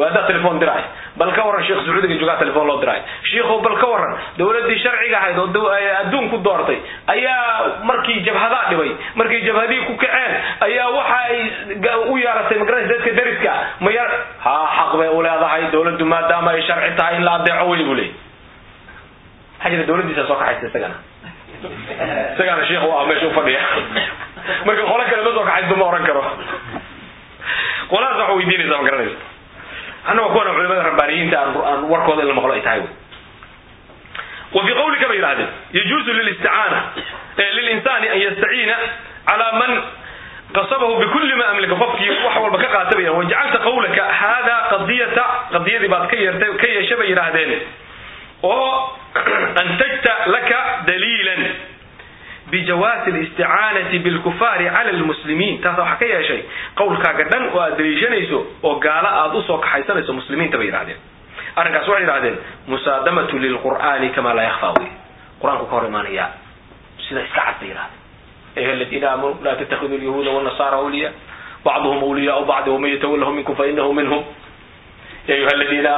waadaa telefon diraay bal ka warran sheekh sacuudiga joogaa telefon loo diraay shiikhow bal ka warran dawladii sharciga ahayd oo adduun ku doortay ayaa markii jabhadaa dhibay markay jabhadihii ku kaceen ayaa waxa ay u yeeratay magaranaysa dadka dariska ma yar ha xaq bay u leedahay dawladdu maadaama ay sharci tahay in la adeeco wey buu leey maxaa jira soo kaxaysta isagana isagaana sheikh u ah meesha u fadhiya. Marka qole kale ma soo kaxaysto ma oran karo. Qoladaas waxa weydiinaysa ma garanaysa annaga kuwana culimada rabbaaniyiinta aan warkooda in la maqlo ay tahay wa fi qawlika bay yidhahdeen yajuuzu lilisticaana lilinsani an yastaciina calaa man qasabahu bikuli ma amlika. Qofkii wax walba ka qaata bay wajacalta qawlaka hada qadiyata qadiyadii baad ka yeertay ka yeesha bay yidhaahdeen oo antajta laka daliilan bijawaasi listicaanati bilkufaari cala lmuslimiin taasa waxaa ka yeeshay qowlkaaga dhan oo aad daliishanayso oo gaalo aad u soo kaxaysanayso muslimiinta bay yidhahdeen arrinkaas waxay yidhahdeen musaadamatu lilqur'aani kamaa laa yakfaa wey qur'aanku ka hor imaanaya sida iska cad bay yidhahdeen ayuha aladiina aamanuu laa tattakhiduu lyahuuda wanasaara awliya bacduhum awliyaau bacdi waman yatawallahu minkum fainahu minhum. Ya ayuha aladiina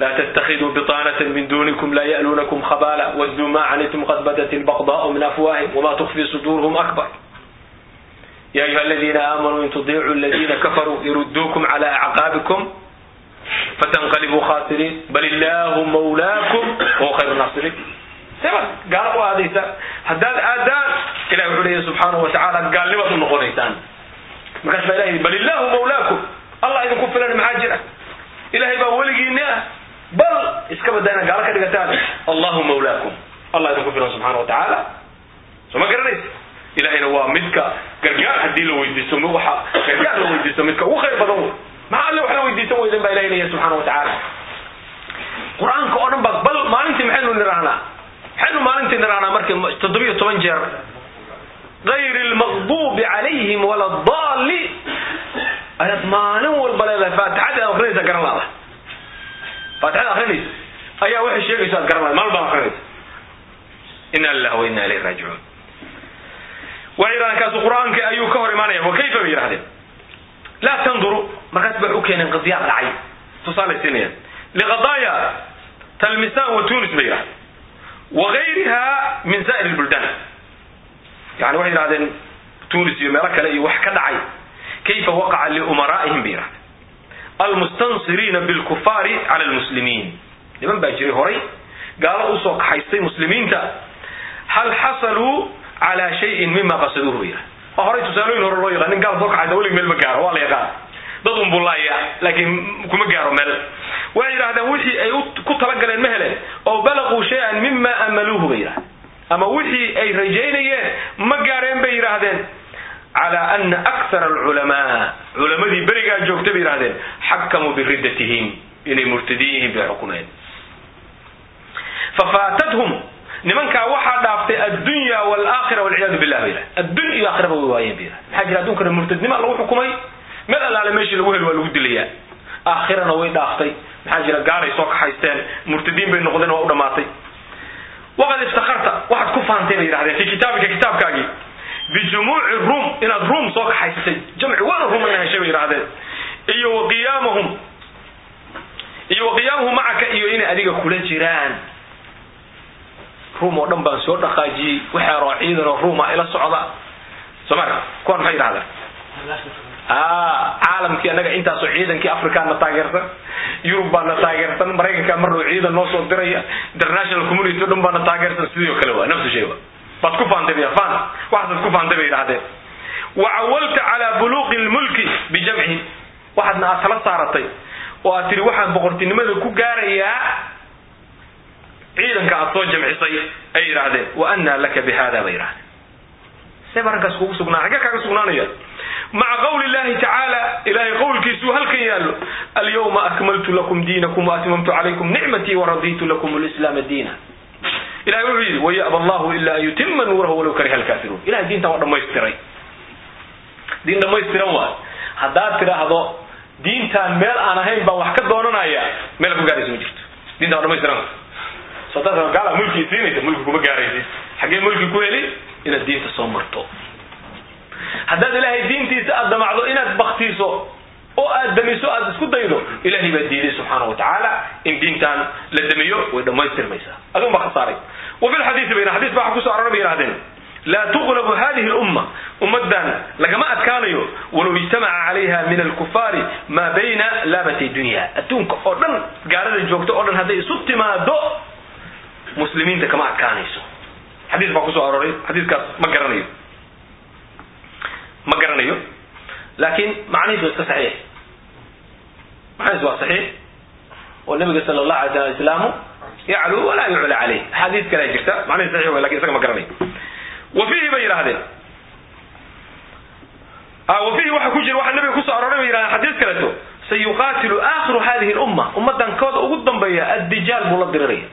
لا تتخذوا بطانة من دونكم لا يألونكم خبالا وزدوا ما عنتم قد بدت البغضاء من أفواههم وما تخفي صدورهم أكبر يا أيها الذين آمنوا إن تطيعوا الذين كفروا يردوكم على أعقابكم فتنقلبوا خاسرين بل الله مولاكم وهو خير الناصرين سبب قالوا هذه هداد آدان إلى وحده سبحانه وتعالى قال لما تنقون إيسان مكاش إلهي بل الله مولاكم الله إذن كفلنا معاجرة إلهي بأولي bal iska badana gaalo ka dhigataan. Allahu mawlaakum. Allah idinku filan subxaana wa tacaala soo ma garanaysa ilahayna waa midka gargaar haddii la weydiisto waxa gargaar la weydiisto midka ugu khayr badan wey. Maxaa alle wax la weydiisan weydan baa ilahay leeyahay subxaana wa tacaala qur'aanka oo dhan ba bal maalintii maxaynu nirahnaa maxaynu maalintii nirahnaa markii toddobiyo toban jeer? غayr اlmaqdubi calayhim wala dali ayaad maalin walba leedahay faatixadii akrinaysa garan laada faatixada akrinaysa ayaa waxay sheegaysa ad garan lahayd maalin baad akrinaysa ina lilah wa ina ilayhi raajicuun waxay qur'aanka ayuu ka hor imaanaya wa bay yidhahdeen laa tanduru markaas bay u keeneen qadiyaad dhacay. Tusaalay siinayaan liqadaaya talmisaan wa tunis bay yidhahdeen wa min sa'ir lbuldaan yani waxay yidhahdeen tunis iyo meelo kale iyo wax ka dhacay. Kayfa waqaca liumaraa'ihim bay yidhahdeen almustansiriina bilkufaari cala lmuslimiin niman baa jiray horay gaalo u soo kaxaystay muslimiinta hal xasaluu calaa shayin mima qasaduuhu bay yidhahdeen waa horay tusaalooyin hore loo yaqaan nin gaal soo kaxaysa welig meel ma gaaro waa la yaqaan dad un bullaaya laakiin kuma gaaro meel waxay yidhahdeen wixii ay ku talagaleen ma heleen oo balaquu shay-an mima amaluuhu bay yidhahdeen ama wixii ay rajaynayeen ma gaareen bay yidhaahdeen cala ana akthara alculamaa culamadii berigaa joogta bay yidhahdeen xakamuu biriddatihim inay murtadiin bay xukumeen fafaatathum nimankaa waxaa dhaaftay addunya waalaakhira walciyaadu billah. Bay addunya iyo aakhiraba way waayeen bay maxaa jira adduunkana murtadnima lagu xukumay? Meel allaale meeshii lagu heli waa lagu dilayaa aakhirana way dhaaftay. Maxaa jira gaalay soo kaxaysteen murtadiin bay noqdeen waa u dhammaatay. Waqad iftakarta waxaad ku faantay bay yidhahdeen fi kitaabika kitaabkaagii bijumuuci ruum inaad ruum soo kaxaysatay jamci waana heshay bay yidhahdeen iyo wa qiyaamahum iyo wa qiyaamuhum macaka iyo inay adiga kula jiraan ruum oo dhan baan soo dhaqaajiyey waxaaroo ciidan oo ruuma ila socda soomaalia kuwan maxay yidhahdeen caalamkii annaga intaasoo ciidankii africana taageersan yurub baana taageersan maraykanka marnuu ciidan noo soo diraya international community o dhan baana taageersan sidii o kale waa nafsu shay wa baad ku fan waxaasaad ku faantay bay yidhahdeen wa cawalta calaa buluuqi lmulki bijamcihim waxaadna aad tala saaratay oo aad tihi waxaan boqortinimada ku gaarayaa ciidanka aad soo jamcisay ay yidhaahdeen. Wa anna laka bi bay yidhahdeen see ba arrinkaas kugu sugnaa. Xagee kaaga sugnaanaya. Maca qawli llahi tacaala ilahay qowlkiisuu halkan yaallo. Alyawma akmaltu lakum diinakum waatmamtu calaykum nicmatii waraditu lakum lislaama diina ilahay wuxuu yidhi wayaba allahu ila an yutima nuurahu walow kariha alkaafiruun ilahay diintan waa dhamaystiray diin dhamaystiran waay haddaad tidhaahdo diintaan meel aan ahayn baan wax ka doonanaya meel ku gaaraysa ma jirto. Diintan waa dhamaystiran sodaa gaala mulki siinaysa mulki kuma gaaraysid. Xaggee mulki ku heli inaad diinta soo marto. Haddaad ilaahay diintiisa aad damacdo inaad baktiiso oo aad damiso aad isku daydo ilahay baa diiday subxaana wa tacaala in diintan la damiyo way dhammaystirmaysaa adun baa khasaaray wa fi lxadiisi bayna xadiis baa waxa ku soo arora bay yihahdeen laa tuqlabu hadihi lumma. Ummadan lagama adkaanayo walow ijtamaca calayha min alkufaari maa bayna laabatay dunya. Adduunka oo dhan gaalada joogto oo dhan hadday isu timaado muslimiinta kama adkaanayso. Xadiis baa ku soo aroray xadiiskaas ma garanayo. Ma garanayo laakiin macnihiis waa iska saxiix macnihiis waa saxiix oo nabiga sala allahu alay slam islaamu yaclu walaa yucla caleyh axaadiis kalea jirta macnihiis saxiix way laakiin isaga ma garanayo wa fiihi bay yidhahdeen wa fiihi waxa ku jira waxaa nabiga ku soo aroray bay yidhahdeen xadiis kaleto sayuqaatilu aakhiru hadihi lumma ummadan kooda ugu dambeeya addijaal buu la diriraya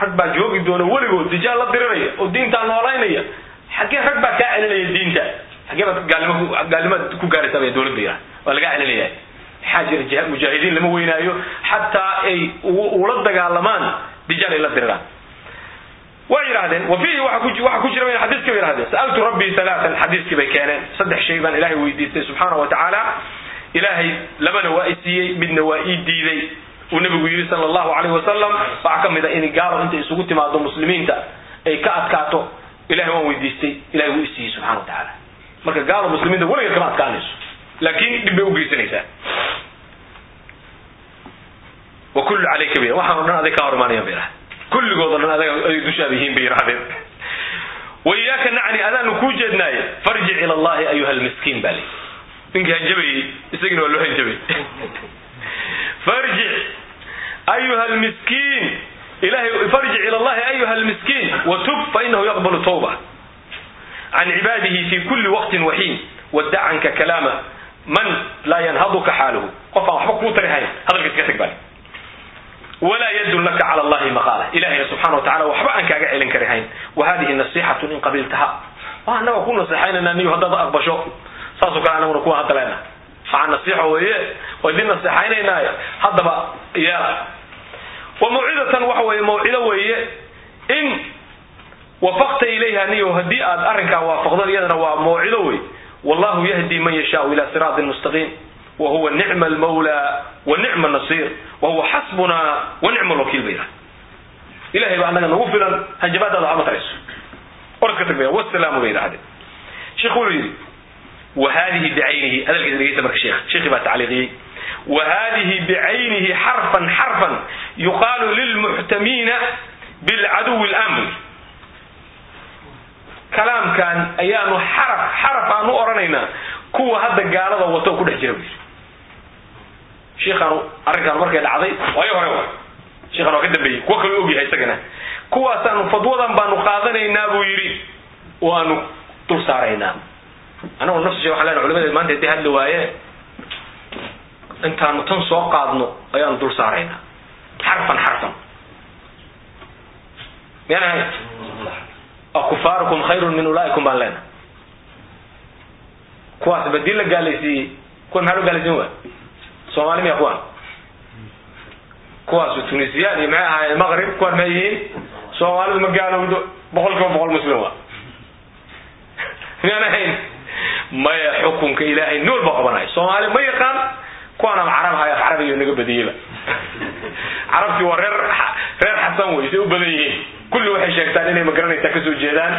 rag baa joogi doona weligood dijaal la diriraya oo diintaa noolaynaya xaggee rag baa kaa celinaya diinta xaggee baad gaalnimo gaalnimaad ku gaaraysaa bay dowladda yidhaha waa lagaa celinaya maxaa mujaahidiin lama weynaayo. Xataa ay ula dagaalamaan dijaal ay la diriraan way yidhahdeen wa fiihi waxa ku jira xadiiskii bay yidhahdeen sa'altu rabbii alaatan xadiiskii bay keeneen. Saddex shay baan ilaahay weydiistay subxaana wa tacaala ilaahay labana waa i siiyey midna waa ii diiday uu nabigu yidhi sala allahu alayh wasalam waxaa ka mid a in gaalo intay isugu timaado muslimiinta ay ka adkaato. Ilahay waan weydiistay ilahay wuu isiiyey subxana wa tacaala marka gaalo muslimiinta weligeed kama adkaanayso. Laakiin dhib bay ugeysanaysaa wa kullu calayka bay waxaan o dhan aday kaa hor imaanayan bay yidhahdeen kulligood o dhan adag ay dushaada yihiin bay yidhahdeen wa iyaaka nacni adaanu kuu jeednaaye farjic ila allahi ayuha almiskiin baa lii ninkii hanjabayey isagiina waa loo hanjabay. Farjic ayuha almiskiin. Ilahay farjic ila allahi ayuha almiskiin. Watub fainahu yaqbalu tawba can cibaadihi fi kuli waqtin waxiin wadac canka kalaama man laa yanhaduka xaaluhu qof aan waxba kuu tarihayn hadalkiis ka tag baa walaa yadun laka cala allahi maqaala ilahayna subxana wa tacala waxba aan kaaga celin karihayn wa hadihi nasixatu in qabiltaha waa anaga ku naseexaynana niyo haddaad aqbasho saasoo kale anaguna kuwa hadda leena waxaa nasiixo weeye waa idin naseexaynaynaayo haddaba yeela wa mawcidatan waxa weeye mawcido weeye in wafaqta ilayha niyo haddii aad arrinkaa waafaqdo iyadana waa mawcido wey wallahu yahdi man yashaau ila siraatin mustaqiim. Wa huwa nicma almawla wa nicma nasir wa huwa xasbuna wa nicma alwakiil ba yidhaha ilahay baa annaga nagu filan hanjabaadaada waxba tarayso. Oradka tag bay wasalaamu bay yidhahdeen sheekhu wuxuu yidhi wa hadihi bicaynihi hadalkiisa dhegeysta marka sheekh sheekhi baa tacliiqiyey. Wa hadihi bicaynihi xarfan xarfan yuqaalu lilmuxtamiina bilcaduwi lamri kalaamkan ayaanu xaraf xaraf aan u odhanaynaa kuwa hadda gaalada wato ku dhex jira bu yidhi. Shiikhaanu arrinkaan markay dhacday waayo hore wa shiikhan waa ka dambeeyey kuwa kaloo ogyahay isagana. Kuwaasaanu fadwadan baanu qaadanaynaa buu yidhi waanu dul saaraynaa. Anagu nafsi shee waxan lena culimadeed maanta haddii hadla waaye intaanu tan soo qaadno ayaanu dul saaraynaa. Xarfan xarfan. Miyaan ahayn akufaarukum khayrun min ulaa'ikum baan leena kuwaas badii la gaalaysiiyey kuwan maxaa loo gaalaysiin waay soomaali miya kuwan? Kuwaasu tunisiyaan iyo maxay ahaayeen? Maqrib kuwan maxay yihiin? Soomaalidu ma gaalowdo boqol kiiba boqol muslim waa. Miyaan ahayn? Maya xukunka ilaahay nool baa qabanaya soomaali ma yaqaan kuwaan ama carab haya af carabiga naga badiyeyba carabtii waa reer reer xasan wey say u badan yihiin. Kulli waxay sheegtaan inay ma garanaysaa ka soo jeedaan.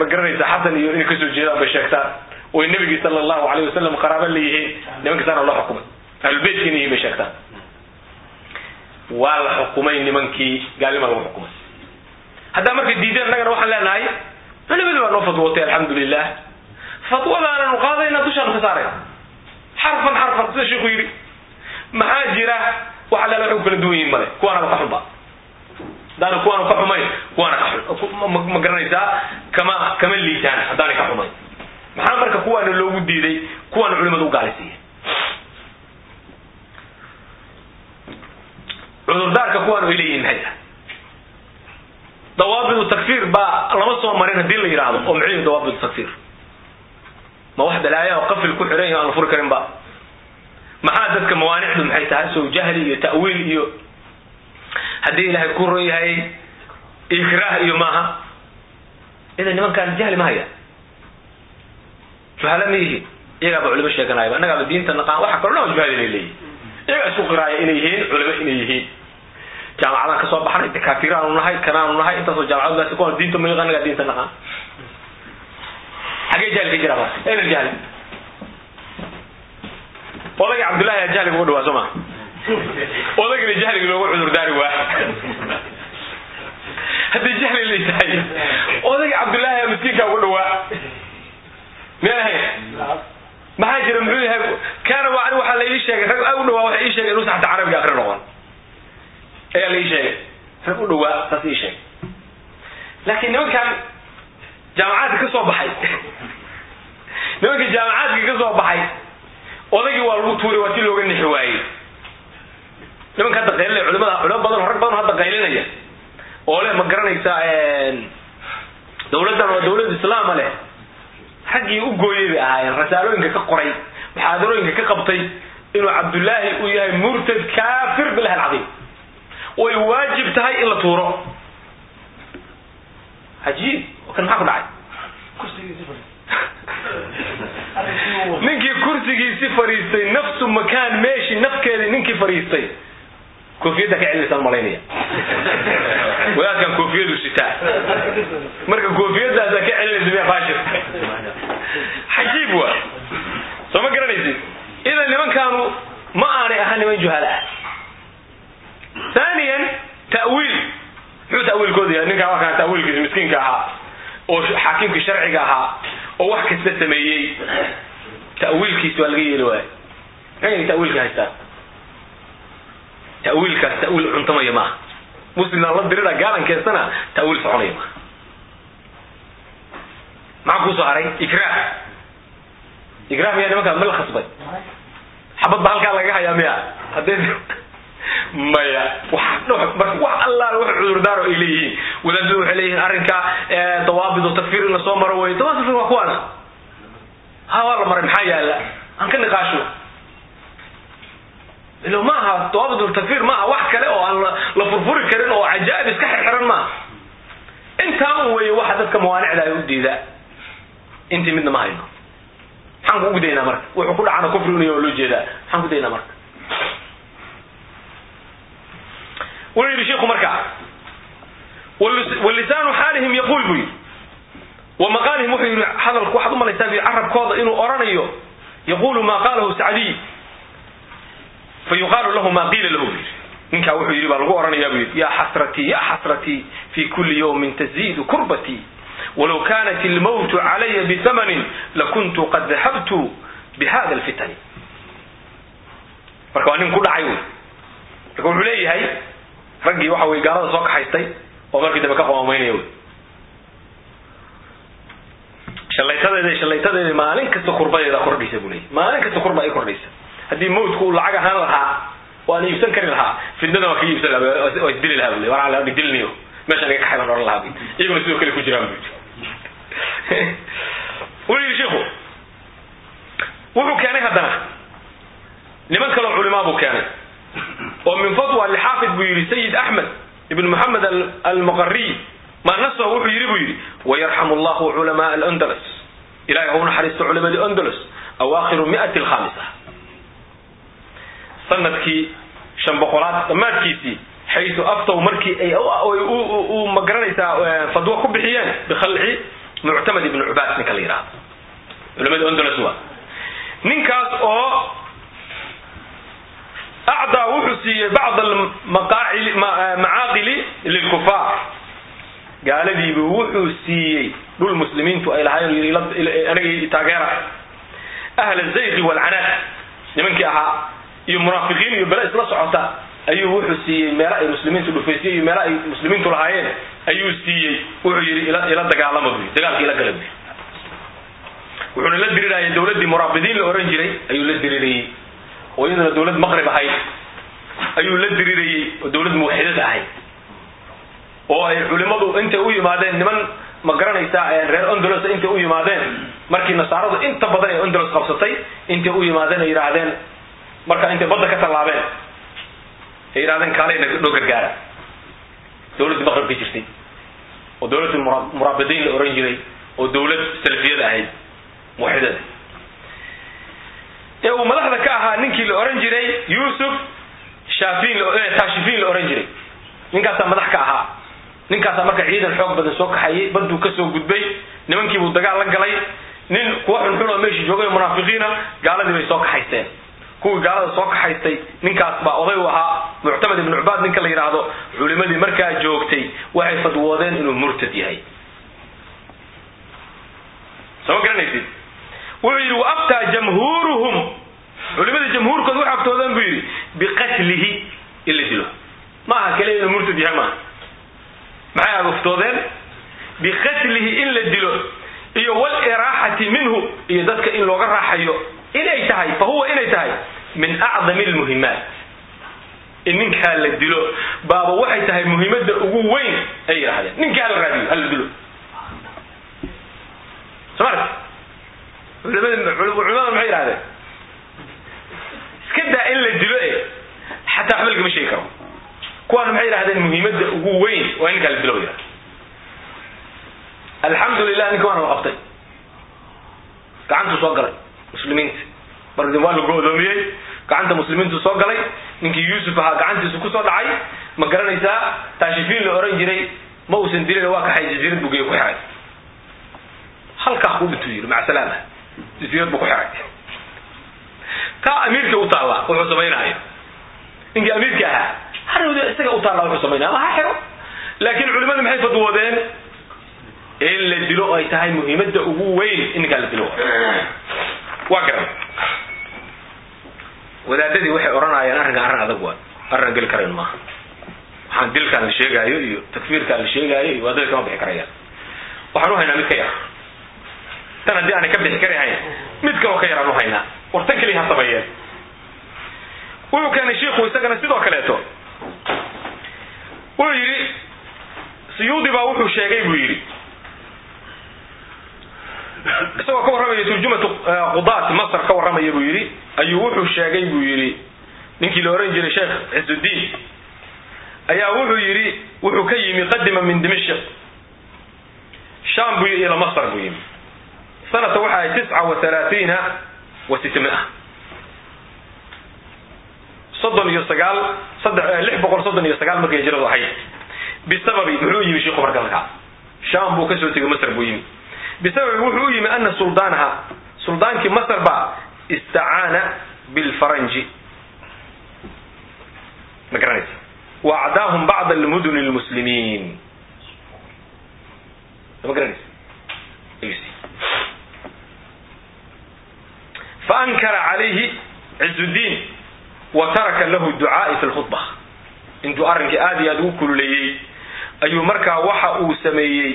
Magaranaysaa xasan iyo inay ka soo jeedaan bay sheegtaan. Oy nabigii sala allahu alayh wasalam qaraaba leeyihiin nimankasaana loo xukumay. Ahlulbeytkiina yihiin bay sheegtaan. Waa la xukumay nimankii gaalnima lagu xukumay. Haddaa markay diideen annagana waxaan leenahay culimadii baa noo fadwootay alxamdulilah fadwadaananu qaadayna dushaanu ka saarayna xarfan xarfan sida sheikhu yidhi. Maxaa jira leela waxay ku kala duwan yihiin male kuwaanaba ka xunba. Haddaana kuwaanu ka xumayn kuwaana ka ma garanaysaa kama kama liitaan haddaanay ka xumayn maxaa marka kuwaana loogu diiday kuwaana culimadu u gaalaysiiya cudurdaarka kuwaan ay leeyihiin maxay tahay? Dawaabidu takfiir baa lama soo marin haddii la yidhaahdo oo muxuu yihi dawaabidu takfiir ma wax dalaaya oo qafil ku xidhan aan la furi karin ba maxaa dadka mawaanicdu maxay tahay? Sow jahli iyo ta'wiil iyo haddii ilaahay ku ron yahay ikraah iyo maaha. Idan nimankaan jahli ma haya juhala ma yihiin iyagaaba culimo sheeganayaba annagaaba diinta naqaan. Waxa kaloo dhan juhal inay leeyihiin iyagaa isku qiraaya inay yihiin culimo inay yihiin. Jaamacadaan ka soo baxnay dakaatiraanu nahay kanaanu nahay intaasoo jaamacad diinta ma yaqaan annagaa diinta naqaan. Xagee jahli ka jira marka ayna jahli odayga cabdullahi aa jahliga uga dhawaa soo maa odaygana jahliga looga cudurdaari waa. Haddii jahli lay tahay odayga cabdullaahi aa miskiinka uga dhawaa miya ahayn maxaa jira muxuu yahay? Kaana waa ani waxaa la ii sheegay rag u dhawaa waxay ii sheegeen inuusan xataa carabiga akri noqon. Ayaa la ii sheegay. Rag u dhawaa saas ii sheegay. Laakiin nimankan jaamacaadka ka soo baxay nimanka jaamacaadka ka soo baxay odaygii waa lagu tuuray waa si looga nixi waayey nimanka hadda qaylinaya culimada culimo badan rag badan hadda qaylinaya. Oo leh ma garanaysaa dawladdan waa dawlad islaama leh. Raggii u gooyey bay ahaayeen rasaalooyinka ka qoray muxaadarooyinka ka qabtay. Inuu cabdullaahi uu yahay murtad kaafir bilahi alcadiim. Way waajib tahay in la tuuro. Hajiib kan maxaa ku dhacay ninkii kursigiisi fadhiistay nafsu makaan meeshii nafkeedii ninkii fadhiistay koofiyadda ka celinaysaa malaynaya. Wadaadkan koofiyadu sitaa marka koofiyadaasaa ka celinaysa miya faashir. Xajiib waa. Soo ma garanaysid idan nimankaanu ma aanay ahaa niman juhala ah. Ta'wiil. Muxuu ta'wiilkooda yahay? Ninkaa waa kaan ta'wiilkiisa miskiinka ahaa oo xaakimkii sharciga ahaa oo wax kasta sameeyey. Ta'wiilkiisa waa laga yeeli waaya maxay ta'wiilka haystaan? Ta'wiilkaas ta'wiil cuntamaya maaha. Muslimna la dirida gaalankeesana ta'wiil soconaya maaha. Maxaa kuusoo haray? Ikraah. Ikraah miyaa nimankaa ma la khasbay? Xabad ba halkaa laga hayaa miya haddee maya wax allaale wax cudurdaaro ay leeyihiin. Wadaadadu waxay leeyihiin arrinka dawaabidu takfiir in la soo maro wey dawaab takfiir waa kuwaana ha waa la maray maxaa yaalla aan ka niqaashno ilo ma aha dawaabid takfiir ma aha wax kale oo aan la furfuri karin oo cajaa'ib iska xirxiran maaha intaa un weeye waxa dadka mawaanicda ay u diidaa. Intii midna ma hayno. Maxaan ku gudaynaa marka. Wuxuu ku dhacana kufri oo loo jeedaa. Maxaan gudaynaa marka wuxuu yidhi shiku marka walisaanu xaalihim yaquul buu yidhi. Wa maqaalihim wuxuu yidhi hadalku waxaad umalaysaa bi carabkooda inuu oranayo yaqulu ma qaalahu sacdiy fa yuqaalu lahu ma qiila lahu yidhi. Ninkaa wuxuu yidhi baa lagu oranayaa buu yidhi ya xasratii ya xasratii fi kuli yawmin taziidu kurbatii walow kanat ilmowtu calaya bihamanin lakuntu qad dahabtu bihada alfitani. Marka waa nin ku dhacay wy marka wuxuu leeyahay raggii waxa wey gaalada soo kaxaystay oo markii dambe ka qomameynaya wy shallaytadeeda shallaytadeeda maalin kasta kurbadeeda kordhaysa buu leeyay maalin kasta kurba ay kordhaysa haddii mawtku uu lacag ahaan lahaa oo aan iibsan kari lahaa. Fidnada waa kaga iibsan lahaa waa isdili lahaa buu ley war dilniyo meeshaan iga kaxay baan oran lahaa bu iyaguna sidoo kale ku jiraan bu wuxuu yidhi shiku wuxuu keenay haddana. Niman kaloo culimaa buu keenay oo min fatwa lixaafid buu yidhi sayid axmed ibn moxamed almuqariy ma naso wuxuu yidhi buu yidhi wayarxamu allahu culamaa alndalus ilahay hau naxariisto culamadii andalus awaakiru miati alkhamisa. Sanadkii shan boqolaad dhammaadkiisii xaysu aftow markii ay u ma garanaysaa fadwo ku bixiyeen bikhalci muctamad ibn cubaad ninka la yidhahdo culamadi andalus waa. Ninkaas oo acdaa wuxuu siiyey bacd almacaaqili lilkufaar gaaladiibu wuxuu siiyey dhul muslimiintu ay lahaayeen anagii taageera. Ahla zayqi walcanaad nimankii ahaa iyo munaafiqiin iyo bele isla socota ayuu wuxuu siiyey meelo ay muslimiintu dhufaysiyey iyo meelo ay muslimiintu lahaayeen ayuu siiyey. Wuxuu yidhi ila dagaalama buy dagaalka ila gala buy wuxuuna la dirirayay dawladdii muraabidiin la ohan jiray ayuu la dirirayey oo iyaduna dawlad maqrib ahayd ayuu la dirirayey oo dawlad muwaxidad ahayd. Oo ay culimadu intay u yimaadeen niman ma garanaysaa reer ondolos intay u yimaadeen markii nasaaradu inta badan ay ondolos qabsatay intay u yimaadeen ay yidhaahdeen marka intay badda ka tallaabeen ay yidhahdeen kaalayna noo gargaara. Dawladdii maqribka jirtay. Oo dawladdii muraabidiin la ohan jiray oo dawlad salafiyada ahayd muwaxidada ee uu madaxda ka ahaa ninkii la ohan jiray yuusuf shafin taashifiin la ohan jiray. Ninkaasaa madax ka ahaa. Ninkaasaa marka ciidan xoog badan soo kaxayay baduu ka soo gudbay nimankiibuu dagaal la galay. Nin kuwa xunxun oo meeshii joogay munaafiqiina gaaladii bay soo kaxaysteen. Kuwii gaalada soo kaxaystay ninkaas baa oday u ahaa muctamad ibnu cubaad ninka la yidhaahdo culimadii markaa joogtay. Waxay fadwoodeen inuu murtad yahay. Soo ma garanaysid wuxuu yidhi waaftaa jamhuuruhum. Culimadii jamhuurkood waxay aftoodeen buu yidhi biqatlihi in la dilo ma aha keliya inuu murtad yahay maaha. Maxay aftoodeen? Biqatlihi in la dilo iyo waliraaxati minhu iyo dadka in looga raaxayo. Inay tahay fa huwa inay tahay min acdami almuhimaat. In ninkaa la dilo baaba waxay tahay muhimadda ugu weyn ay yidhahdeen ninkaa hala raadiyo hala dilo. Somaart culimada maxay yidhahdeen? Iska daa in la dilo e xataa waxba lagama sheegi karo. Kuwaana maxay yidhahdeen muhimadda ugu weyn waa in ninkaa la dilo ba yidhahda alxamdu lilah ninka waana la qabtay. Gacantuu soo galay muslimiinta marka waa la go-doomiyey gacanta muslimiintu soo galay ninkii yuusuf ahaa gacantiisu ku soo dhacay. Ma garanaysaa taashifiin la oran jiray ma uusan dilin waa kaxay jasiirad buu geey ku xiray halkaa ku dhintuu yidhi maca salaama jasiirad buu ku xiray. Taa amiirka u taallaa wuxuu samaynaayo ninkii amiirka ahaa harowda isaga u taallaa wuxuu samaynaya ama ha xiro. Laakiin culimadu maxay fadwoodeen in la dilo ay tahay muhiimadda ugu weyn in ninkaa la dilo. Waa garan. Wadaadadii waxay odhanayaan arrinkan arrin adag waa arrin geli karayn maaha. Waxaan dilkaan la sheegaayo iyo takfiirkaan la sheegaayo iyo waadada kama bixi karayaan. Waxaan u haynaa mid ka yar tan haddii aanay ka bixi kari hayn mid kaloo ka yaraan u haynaa war tan keliya ha sameeyeen wuxuu keenay shiiku isagana sidoo kaleeto. Wuxuu yidhi siyuudi baa wuxuu sheegay buu yidhi. Isagoo ka warramaya turjumatu qudaat masr ka warramaya buu yidhi ayuu wuxuu sheegay buu yidhi. Ninkii la ohan jiray sheekh cisudiin ayaa wuxuu yidhi wuxuu ka yimi qadima min dimashq. Sham buu ila masr buu yimi sanata waxa ay tisca wa halaaiina wa sitmia soddon iyo sagaal lix boqol soddon iyo sagaal markay hijradu ahayd. Bisababi muxuu yimi shiku marka halkaa sham buu ka soo tegay masr buu yimi. Bisababi wuxuu u yimi ana suldaanaha suldaankii masr baa istacaana bilfaranji ma garanaysa? Wa acdaahum bacd almudun lmuslimiin ma garanaysa faankara calayhi cizudiin wa taraka lahu ducaai fi lkhudba intuu arrinkii aad iyo aad ugu kululeeyey ayuu markaa waxa uu sameeyey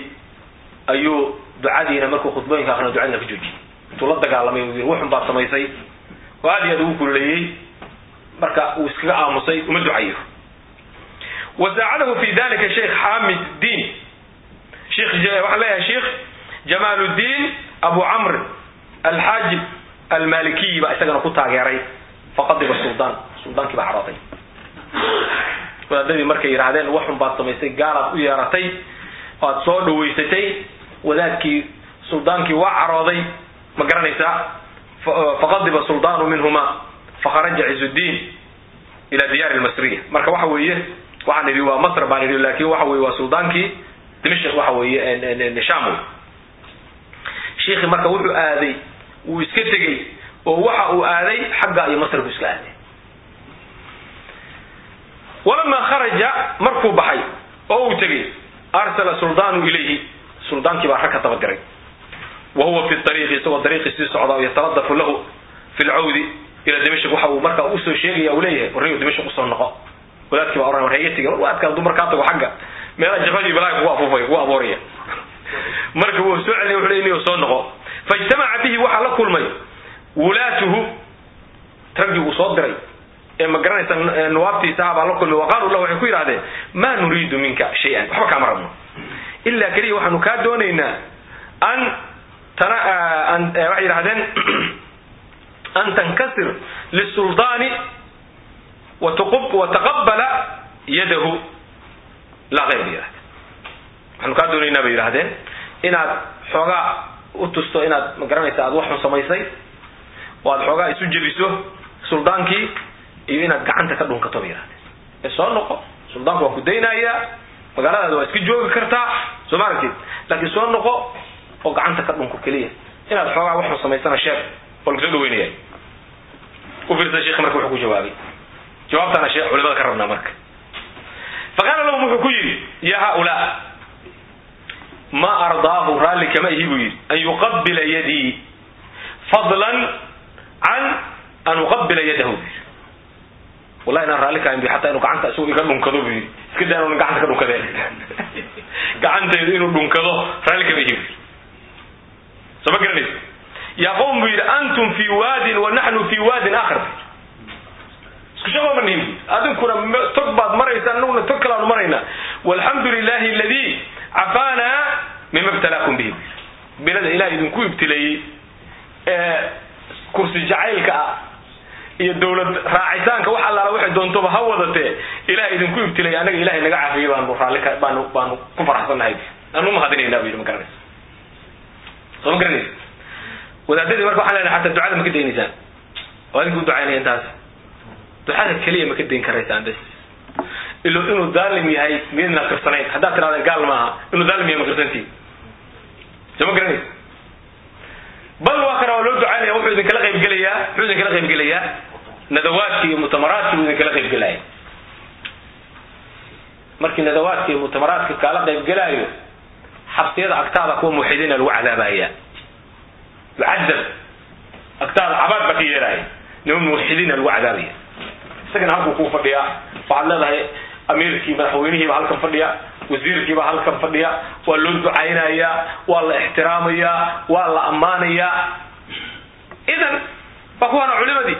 ayuu ducadiina markuu khudbooyinka akrina ducadiina ka joojiyey intuu la dagaalamay u yiri wuxun baad samaysay oo aad iyo aad ugu kululeeyey marka uu iskaga aamusay uma ducayo wa saacadahu fi dalika sheikh xamid diin waxaan leeyahay sheikh jamaaludiin abu camr alxaajib almalikiyi baa isagana ku taageeray. Faqadiba suldaan suldaankii baa carooday wadaadadii markay yidhaahdeen waxun baad samaysay gaalaad u yeeratay oad soo dhawaysatay wadaadkii suldaankii waa carooday ma garanaysaa? Faqadiba suldaanu minhuma fakharaja cizudiin ila diyaar lmasriya marka waxa weeye waxaan idhi waa masr baan idhi laakin waxa weye waa suldaankii dimashq waxa weeye sham shiikhi marka wuxuu aaday wuu iska tegey oo waxa uu aaday xagga iyo masr buu iska aaday. Walamaa kharaja markuu baxay oo uu tegey arsala suldaanu ilayhi suldaankii baa rag ka daba diray. Wa huwa fi ariiqi isagoo dariiqii sii socda oo yataladafu lahu fi lcawdi ila dimashq waxa uu marka u soo sheegaya uu leeyahay warniyo dimashq u soo noqo. Wadaadkii baa oran war haiga tegi wadaadkaa dumar kaa tago xagga meela jabhadii balaaga kugu afuufaya kugu abuuraya. Marka wuu soo celiya wuxuu leeyahay soo noqo faijtamaca bihi waxaa la kulmay wulaatuhu raggii uu soo diray ee ma garanaysa nawaabtiisa baa la kulmay wa qaaluu lahu waxay ku yidhahdeen maa nuriidu minka shay-an. Waxba kaama rabno. Ilaa keliya waxaanu kaa doonaynaa an waxay yidhahdeen an tankasir lisuldaani wataqabala yadahu. Laa ayr bay yidhahdeen waxaanu kaa doonaynaa bay yidhahdeen inaad xoogaa u tusto inaad ma garanaysa aad waxun samaysay oo aad xoogaa isu jebiso suldaankii iyo inaad gacanta ka dhunkato bay yidhahdeen ee soo noqo suldaanku waa ku daynayaa magaaladaada waa iska joogi kartaa soo ma aragtid? Laakiin soo noqo oo gacanta ka dhunko keliya. Inaad xoogaa waxun samaysana sheeg oo lagu soo dhaweynaya u fiirsa sheekh marka wuxuu ku jawaabay. Jawaabtaana shee culimada ka rabnaa marka. Faqaala lahum wuxuu ku yidhi ya haulaa ma ardaahu raalli kama ihi buu yidhi an yuqabila yadii. Fadlan can an uqabila yadahu. Wallahi inaan raalli kahayn bu hataa inuu gacanta isagu iga dhunkado bu yidhi. Iska daa inu gacanta ka dhunkadee. Gacantaydu inuu dhunkado raalli kama ihi bu yidhi. Soo ma garanaysa yaa qowm buu yidhi antum fi waadin wa naxnu fi waadin aakhar isku shaqo ma nihin bu adinkuna tog baad maraysaan anuguna tog kalaanu maraynaa walxamdu lilahi aladii cafaana mima btalaakum bihi. Bilada ilaah idinku ibtileeyey ee kursi jacaylka ah iyo dawlad raacitaanka wax allaala waxay doontoba ha wadatee ilaah idinku ibtileeyey annaga ilahay naga caafiyey baanu raalli ka baanu baanu ku faraxsannahay aanu mahadinaynaa bu yidhi ma garanaysa. Soo ma garanaysa? Wadaadadii marka waxaan lenahay xataa ducada ma ka daynaysaan. Oo adinku u ducaynaya intaas ducada keliya ma ka dayn karaysaan bes ilo inuu daalim yahay miydna qirsanayn haddaad tirahdeen gaal maaha inuu daalim yahay ma qirsantiin soo ma garanaysa bal waa kana waa loo ducaynaya wuxuu idinkala qaybgelayaa muxuu idinkala qaybgelayaa nadawaadki iyo mutamaraadki buu idinkala qaybgelaya markii nadawaadka iyo mutamaraadka kaala qaybgelaayo xabsiyada agtaada kuwa muwaxidiina lagu cadaabaya yucadab agtaada cabaad baa ka yeelaya niman muwaxidiina lagu cadaabaya isagana halkuu kuu fadhiyaa waxaad leedahay amiirkii madaxweynihiiba halkan fadhiya wasiirkiiba halkan fadhiya waa loo ducaynayaa waa la ixtiraamayaa waa la ammaanayaa idan waa kuwaana culimadii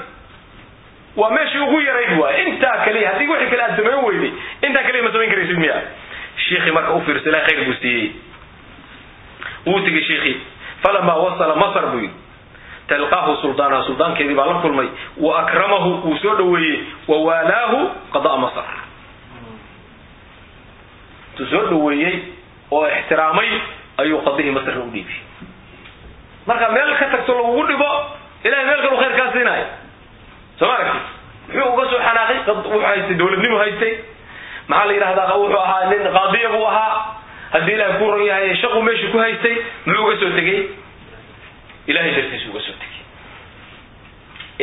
waa meeshii ugu yarayd waay intaa kaliya haddii wixii kale aad samayn weyday intaa kaliya ma samayn karaysid miya. Shiikhii marka u fiirsa ilahay khayr buu siiyey. Wuu tegey shiikhii falamaa wasala masr buu yidhi. Talqaahu suldaanaha suldaankeedii baa la kulmay wa akramahu wuu soo dhaweeyey wa waalaahu qada'a masr intuu soo dhaweeyey oo ixtiraamay ayuu qadihii masrna u dhiibiyey. Marka meel ka tagto lagugu dhibo ilahay meel kalu khayr kaa siinaayo soo ma aragti muxuu uga soo xanaaqay? Wuxuu haystay dawladnimu haystay. Maxaa la yidhahdaa wuxuu ahaa nin qaadiya buu ahaa. Haddii ilahay ku ran yahay shaqu meeshii ku haystay muxuu uga soo tegey? Ilahay dartiisu uga soo tegey.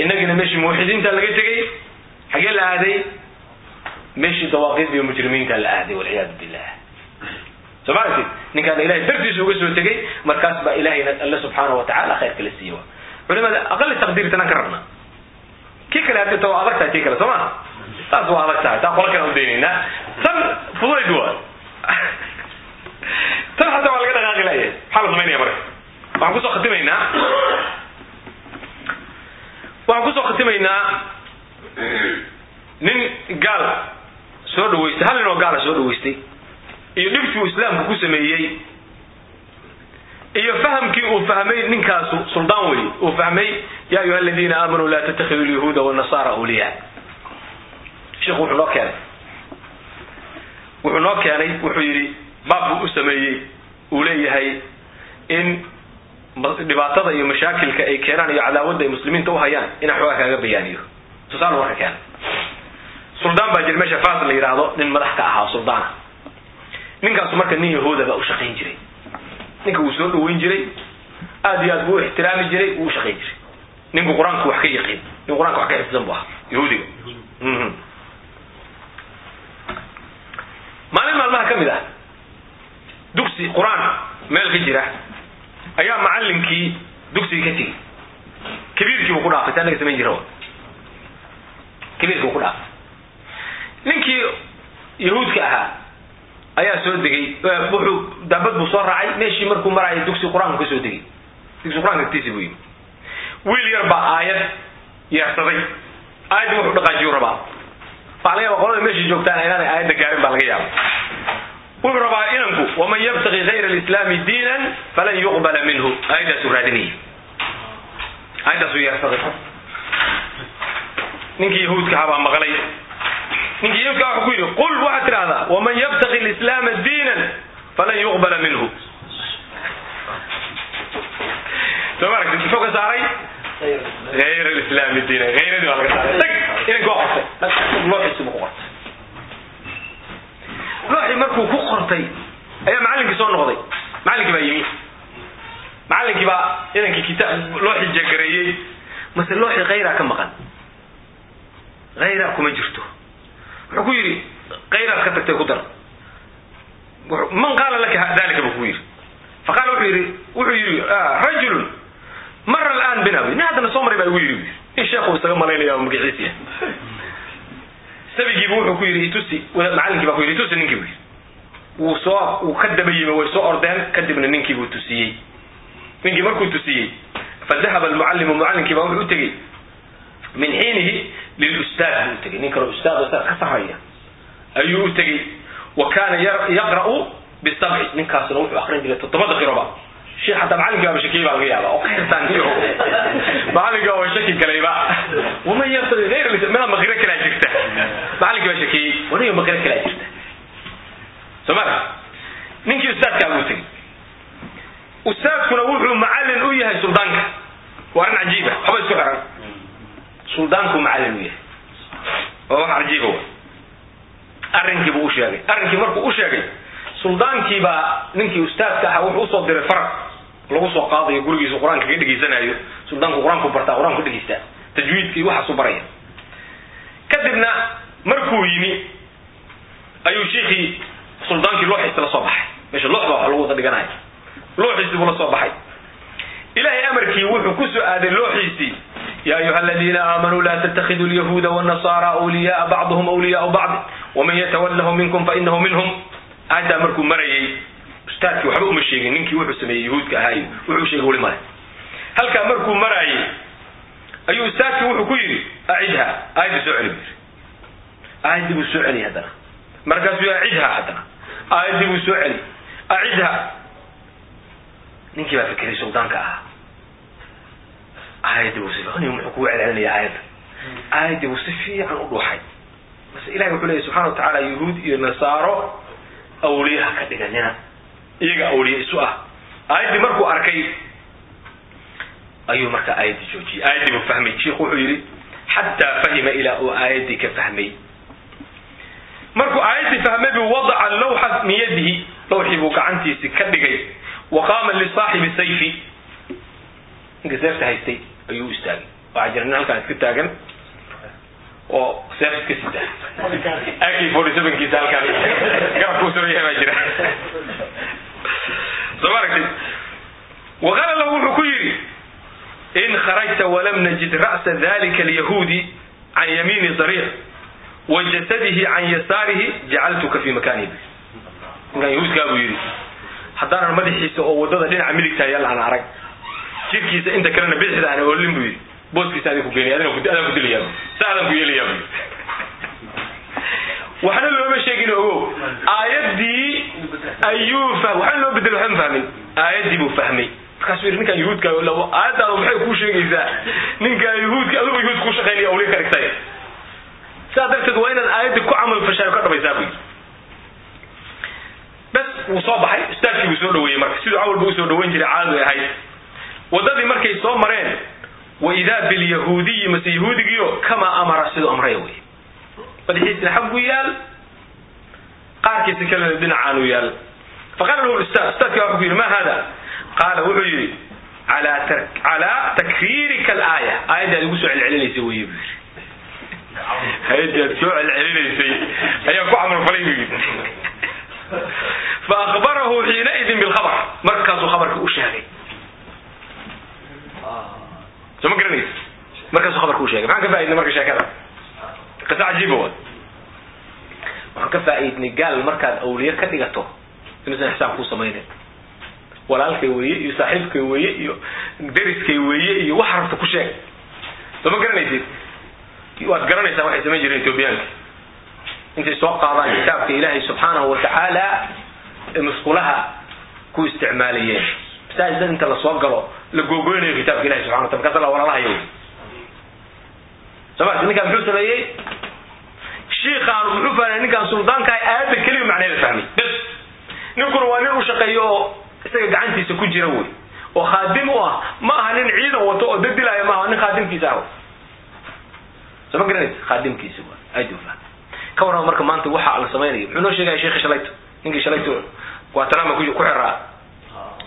Inagina meeshii muwaxidiinta laga tegey xagee la aaday meeshii dawaaqiid iyo mujrimiinta la aaday walciyaadu billah. Soo ma aragtid ninkaana ilahay dartiisa uga soo tegay markaas baa ilahayna alle subxaanahu watacaala khayrka la siiye wa culimada aqali taqdiirtanaan ka rabnaa kii kale haddii ta waa adag tahay tii kale soo ma taas waa adag tahay taa qola kale aan udaynaynaa tan fudayd waa. Tan hataa waa laga dhaqaaqi laaya maxaa la samaynaya marka? Waxaan ku soo khatimaynaa. Waxaan ku soo khatimaynaa nin gaal soo dhaweystay. Hal nin oo gaala soo dhaweystay. Iyo dhibkii uu islaamka ku sameeyey. Iyo fahamkii uu fahmay ninkaasu suldaan wey uu fahmay ya ayuha aladiina aamanuu laa tattakidu lyahuuda wanasaara awliyaa. Sheikhu wuxuu noo keenay. Wuxuu noo keenay wuxuu yidhi baab buu u sameeyey. Uu leeyahay in dhibaatada iyo mashaakilka ay keenaan iyo cadaawadda ay muslimiinta uhayaan inaan xoogaa kaaga bayaaniyo. Tusaale marka keenay suldaan baa jira meesha fas la yidhaahdo nin madax ka ahaa suldaana. Ninkaasu marka nin yahuuda baa u shaqayn jiray. Ninka wuu soo dhaweyn jiray. Aad iyo aad buu u ixtiraami jiray wuu u shaqayn jiray. Ninku qur'aanku wax ka yaqiin nin qur'aanka wax ka xifdisan bu ahaa. Yahuudiga. Maalin maalmaha ka mid ah dugsi qur'aan meel ka jira ayaa macallinkii dugsiga ka tegey kabiirkii buu ku dhaafay taa naga samayn jira kabiirkii buu ku dhaafay ninkii yahuudka ahaa ayaa soo degay wuxuu daabad buu soo raacay meeshii markuu maraayo dugsi qur'aanku ka soo degay. Dugsi qur'aanka agtiisi buu yimi wiil yar baa aayad yeersaday. Aayaddii wuxuu dhaqaajiyu rabaa. Waxaa laga yaaba qolada meeshii joogtaan inaanay aayadda gaarin baa laga yaaba wuxuu rabaa inanku waman yabtaqi gayra alislaami diinan falan yuqbala minhu. Aayaddaasuu raadinayay. Aayaddaasuu yeersaday. Ninkii yahuudka ahaa baa maqlay ninkii yahuudka wuxuu ku yidhi qul waxaad tidhahdaa waman yabtaqi alislaama diinan falan yuqbala minhu. Soo ma aragtid muxuu ka saaray ayr alislaami diinan hayradii baa laga saaray tag inanka waa qortay looxiisi buu ku qortay looxii markuu ku qortay ayaa macallinkii soo noqday macallinkii baa yimi macallinkii baa inankii kitaab looxii jagareeyey mase looxii khayraa ka maqan hayraa kuma jirto wuxuu ku yidhi khayraad ka tagtay ku dar. Man qaala laka dalika buu ku yidhi. Faqaala wuxuu yidhi wuxuu yidhi rajulun mara alaan bina nin haddana soo maray baa igu yidhi in sheekhu isaga malaynaya magaciisiya sabigiibu wuxuu ku yidhi itusi. Macallinkii baa ku yidhi itusi ninkii bu yidhi. Wuu soo wuu ka daba yimi way soo ordeen kadibna ninkii buu tusiyey. Ninkii markuu tusiyey fadahaba almucallimu mucallinkii baa wuxuu u tegey min xiinihi lilustaad buu u tegey nin kaloo ustaad ustaad ka sarraya ayuu u wa kaana yaqra'u bisabci ninkaasuna wuxuu akrin jiray toddobada qiroba shii hataa macallinkii baaba shakiyey baa laga yaaba oo kairtaaniyo macallinkii baaba shaki galayba waman gayra midaa maqiro kalaa jirta. Macallinkii baa shakiyey waniga maqiro kalaa jirta. Soo ma ninkii ustaadkaa buu tegey ustaadkuna wuxuu macallin u yahay suldaanka waa arrin cajiiba waxba isku xiran suldaanku macallin u yahay. Waa wax cajiiba wa. Arrinkii buu u sheegay. Arrinkii markuu u sheegay suldaankii baa ninkii ustaadka ahaa wuxuu u soo diray faraq. Lagu soo qaadayo gurigiisu qur'aanka ka dhegaysanayo. Suldaanku qur'aanku bartaa qur'aanku dhegaystaa. Tajwiidkii waxaasu baraya. Kadibna markuu yimi ayuu shiikii suldaankii looxiisi la soo baxay. Meesha loox baa lagu wada dhiganaya looxiisii buu la soo baxay. Ilahay amarkii wuxuu ku soo aaday looxiisii ya ayuha aladiina aamanuu laa ttakiduu lyahuuda wnasaara awliyaaa bacduhum awliyaau bacd waman yatawallahu minkum fainahu minhum aayaddaa markuu marayay ustaadkii waxba uma sheegin ninkii wuxuu sameeyey yahuudka ahaayo wuxuu sheegay weli male halkaa markuu maraayay ayuu ustaadkii wuxuu ku yidhi acidha aayaddii soo celi bu yidhi aayaddii buu soo celiyay haddana markaasuu acidha haddana aayaddii buu soo celi acidha ninkii aayaddii buu si muxuu kugu celcelinaya aayadda. Aayaddii buu si fiican u dhuuxay. Base ilahi wuxuu leeyay subxana wa tacaala yahuud iyo nasaaro awliyaha ka dhiganina. Iyaga awliye isu ah. Aayaddii markuu arkay ayuu marka aayaddii joojiyey. Aayaddii buu fahmay. Shiikhu wuxuu yidhi xataa fahima ilaa uu aayaddii ka fahmay. Markuu aayaddii fahmay buu wadaca lawxa min yadihi. Lawxii buu gacantiisi ka dhigay. Wa qaama lisaaxibi sayfi. Ninka seefta haystay ayuu istaagay waxaa jira nin halkaan iska taagan. Oo seef iska sita aki forty sevenkiisa halkaan garabka u sameeyaha baa jira. Soo ma aragtid waqaala lahu wuxuu ku yidhi in kharajta walam najid ra'sa dalika alyahuudi can yamiini dariiq wa jasadihi can yasaarihi jacaltuka fi makanihi ninkaan yahuudkaa buu yidhi. Haddaanan madaxiisa oo waddada dhinaca midigta yaal aan arag jirkiisa inta kalena bidixda aan oolin buu yidhi. Booskiisa adin ku geenaya adaan ku dilayaa sa adaan ku yeelayaa buu waxna looma sheegin ogow. Aayaddii ayuu waxna loo bedel waxba ma fahmin. Aayaddii buu fahmay. Markaasuu yidhi ninkaan yahuudka aayaddaada maxay kuu sheegaysaa? Ninkaan yahuudka adigu yahuud ku shaqaynaya awliya ka dhigtay darteed waa inaad aayadda ku camal fashaay ka dhabaysaa yidhi. Bes wuu soo baxay. Ustaadkii buu soo dhaweeyey marka. Siduu awalba u soo dhaweyn jiray caadadu ay ahayd waddadii markay soo mareen wa idaa bilyahuudiyi mase yahuudigiio kamaa amara siduu amraya wey madaxiisina xaggu yaal qaarkiisa kalena dhinacaanu yaal. Faqaala lahu ustaad ustaadki wuxuu ku yidhi ma hada qaala wuxuu yidhi calaa takriirika alaaya. Aayadda ad igu soo celcelinaysay weye buu yidhi. Aayaddi aad soo celcelinaysay ayaa ku camalfalay buu yidhi. Fa akhbarahu xiinaidin bilkhabar markaasuu khabarka u sheegay soo ma garanaysa markaasuu khabarka u sheegay maxaan ka faaidnay marka sheekada qisa cajiiba wa waxaan ka faa'iidnay gaal markaad awliye ka dhigato inuusan ixsaan kuu samaynayn walaalkay weeye iyo saaxiibkay weeye iyo deriskay weeye iyo waxa rabta ku sheeg soo ma garanaysid waad garanaysaa waxay samayn jireen etoobiyaanka intay soo qaadaan kitaabka ilaahay subxaanahu watacaala ee musqulaha ku isticmaalayeen masaajida inta la soo galo la googoynayo kitaabka ilahay subxana wataala markaas la walaalahaya soo marti ninkaan muxuu sameeyey? Shiikaanu muxuu fahmay ninkaan suldaanka aayadda keliya macneeda fahmay. Bes. Ninkuna waa nin u shaqeeyo oo isaga gacantiisa ku jira wey oo khaadim u ah. Ma aha nin ciidan wato oo dadilaayo maaha nin khaadimkiisa ah soo ma garanaysa khaadimkiisa wa aad fahmay. Ka warrama marka maanta waxa la samaynayo muxuu noo sheegaya sheekhi shalayto ninkii shalayto guatanama ku xiraa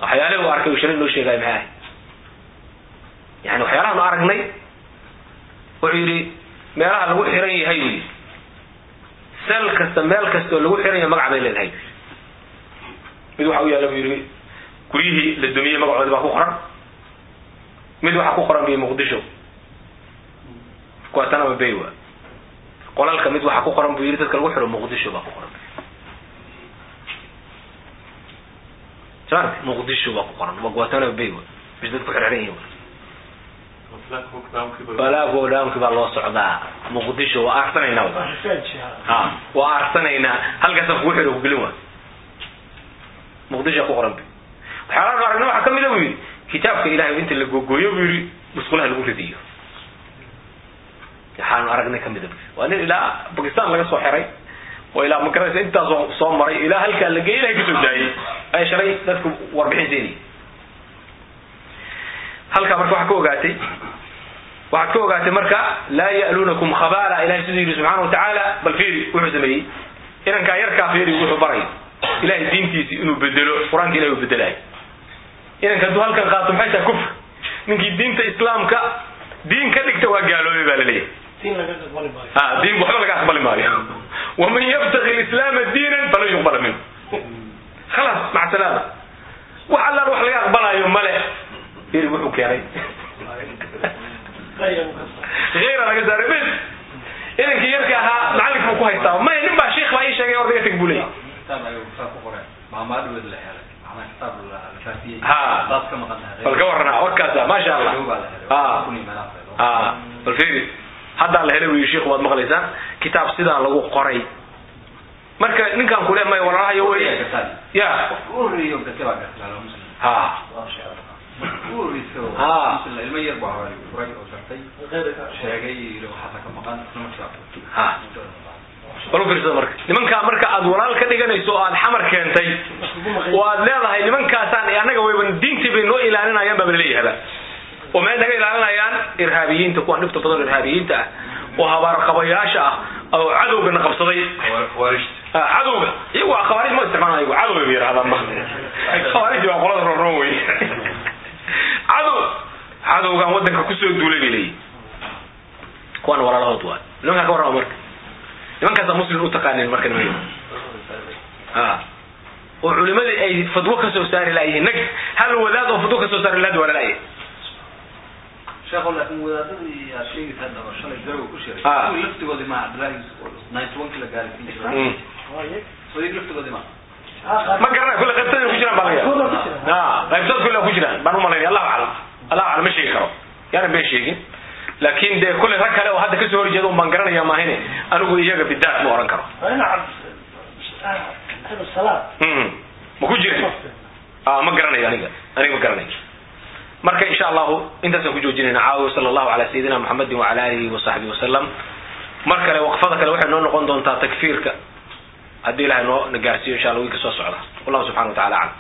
waxyaalihi u arkay uu shalay noo sheegaya maxay? Ahay yani waxyaalahan aragnay wuxuu yidhi meelaha lagu xiran yahay buu yidhi sel kasta meel kasta oo lagu xiran yahay magac bay leedahay. Mid waxa u yaalla buu yidhi guryihii la dumiyey magacoodi baa ku qoran. Mid waxa ku qoran biyo muqdisho. Bay wa qolalka mid waxa ku qoran buu yidhi dadka lagu xiro muqdisho baa ku qoran sart muqdisho baa ku qoran waa guatanama bay wa bis dadku xirxiran yihiin balaagoodhaamki baa loo socdaa muqdisho waa aarsanaynaa ha waa aarsanaynaa halkaasaan kugu xiro kugelin waa muqdisho ku qoran waxyaalaha aragna waxaa kamida buu yidhi kitaabka ilahay inta la googooyo buu yidhi musqulaha lagu ridiyo waxaanu aragnay kamida bu waa nin ilaa bakistan laga soo xiray ilaa magaraysa intaasoo soo maray ilaa halkaa la geey ilahay ka soo daayay ay shalay dadku warbixin seenayay halkaa marka waxaa ka ogaatay waxaad ka ogaatay marka laa ya'luunakum khabaala ilahay siduu yidhi subxaana wa tacaala bal fiiri wuxuu sameeyey. Inankaa yarkaa fiiri wuxuu baray. Ilahay diintiisi inuu bedelo qur'aanka ilahay uu bedelayo inanka hadduu halkan qaato maxay tahay kufr? Ninkii diinta islaamka diin ka dhigta waa gaaloobay baa la leeyahay ha diin waxba laga aqbali maayo? Waman yabtagi lislaama diinan falan yuqbala minhu. Khalaas maca salaama wax allaan wax laga aqbalaayo male fiiri wuxuu keenay. Hayra laga saaray bes inankii yarka ahaa macallinka buu ku haystaa maya nin baa sheikh baa ii sheegay ordaga teg buu leeyay ha. Bal ka warana warkaasa maasha allah. Bal haddaa la helay wy sheikhu waad maqlaysaan kitaab sidaa lagu qoray. Marka ninkaan kule may walaalahayo wey ya. Ha. U fiirsada marka. Nimankaa marka aad walaal ka dhiganayso oo aad xamar keentay oo aad leedahay nimankaasaan annaga wayba diintii bay noo ilaalinayaan baa laleeyahaba oo maxay naga ilaalinayaan irhaabiyiinta kuwaan dhibta badan irhaabiyiinta ah oo habaarqabayaasha ah oo cadowgana qabsaday. Cadowga. Iyagu waa khawaarij ma isticmaalaa iyagu cadow bay yidhahdaan ma khawaarijdi waa qolada roonroon wey cadow. Cadowgan waddanka ku soo duulay bay leeyihiin kuwan walaalahood waa. Nimankaa ka warrama marka. Nimankaasaa muslim u taqaanin marka nimanka a oo culimadii ay fadwo ka soo saari laayihiin nag. Hal wadaad oo fadwo ka soo saari laad waa lalaaya sheekho laakin wadaadadii aad sheegaysa hadda oo shalay garow ku shiray Ah. kuwii laftigoodii ma cabdillahi ninety one kila gaarisiin jira Mm. soo iyaga laftigoodii ma. Ma garanay kulle qaybtooda ku jiraan baa laga yaaba a qaybtood kulle ku jiraan baan u malaynaya allahu aclam allahu aclam ma sheegi karo yaana been sheegin laakin dee kulle rag kale oo hadda ka soo horjeeda un baan garanaya maahine anigu iyaga bidaat ma oran karo ma ku jirin a ma garanayo aniga aniga ma garanayo marka insha allahu intaasaan ku joojinayna caawa sala allahu ala sayidina muxamedin wacala alihi wasaxbihi wasalam mar kale waqfada kale waxay noo noqon doontaa takfiirka. Haddii ilahay noo na gaarsiiyo insha allah wiilka soo socda. Wallahu subxana wa tacala aclam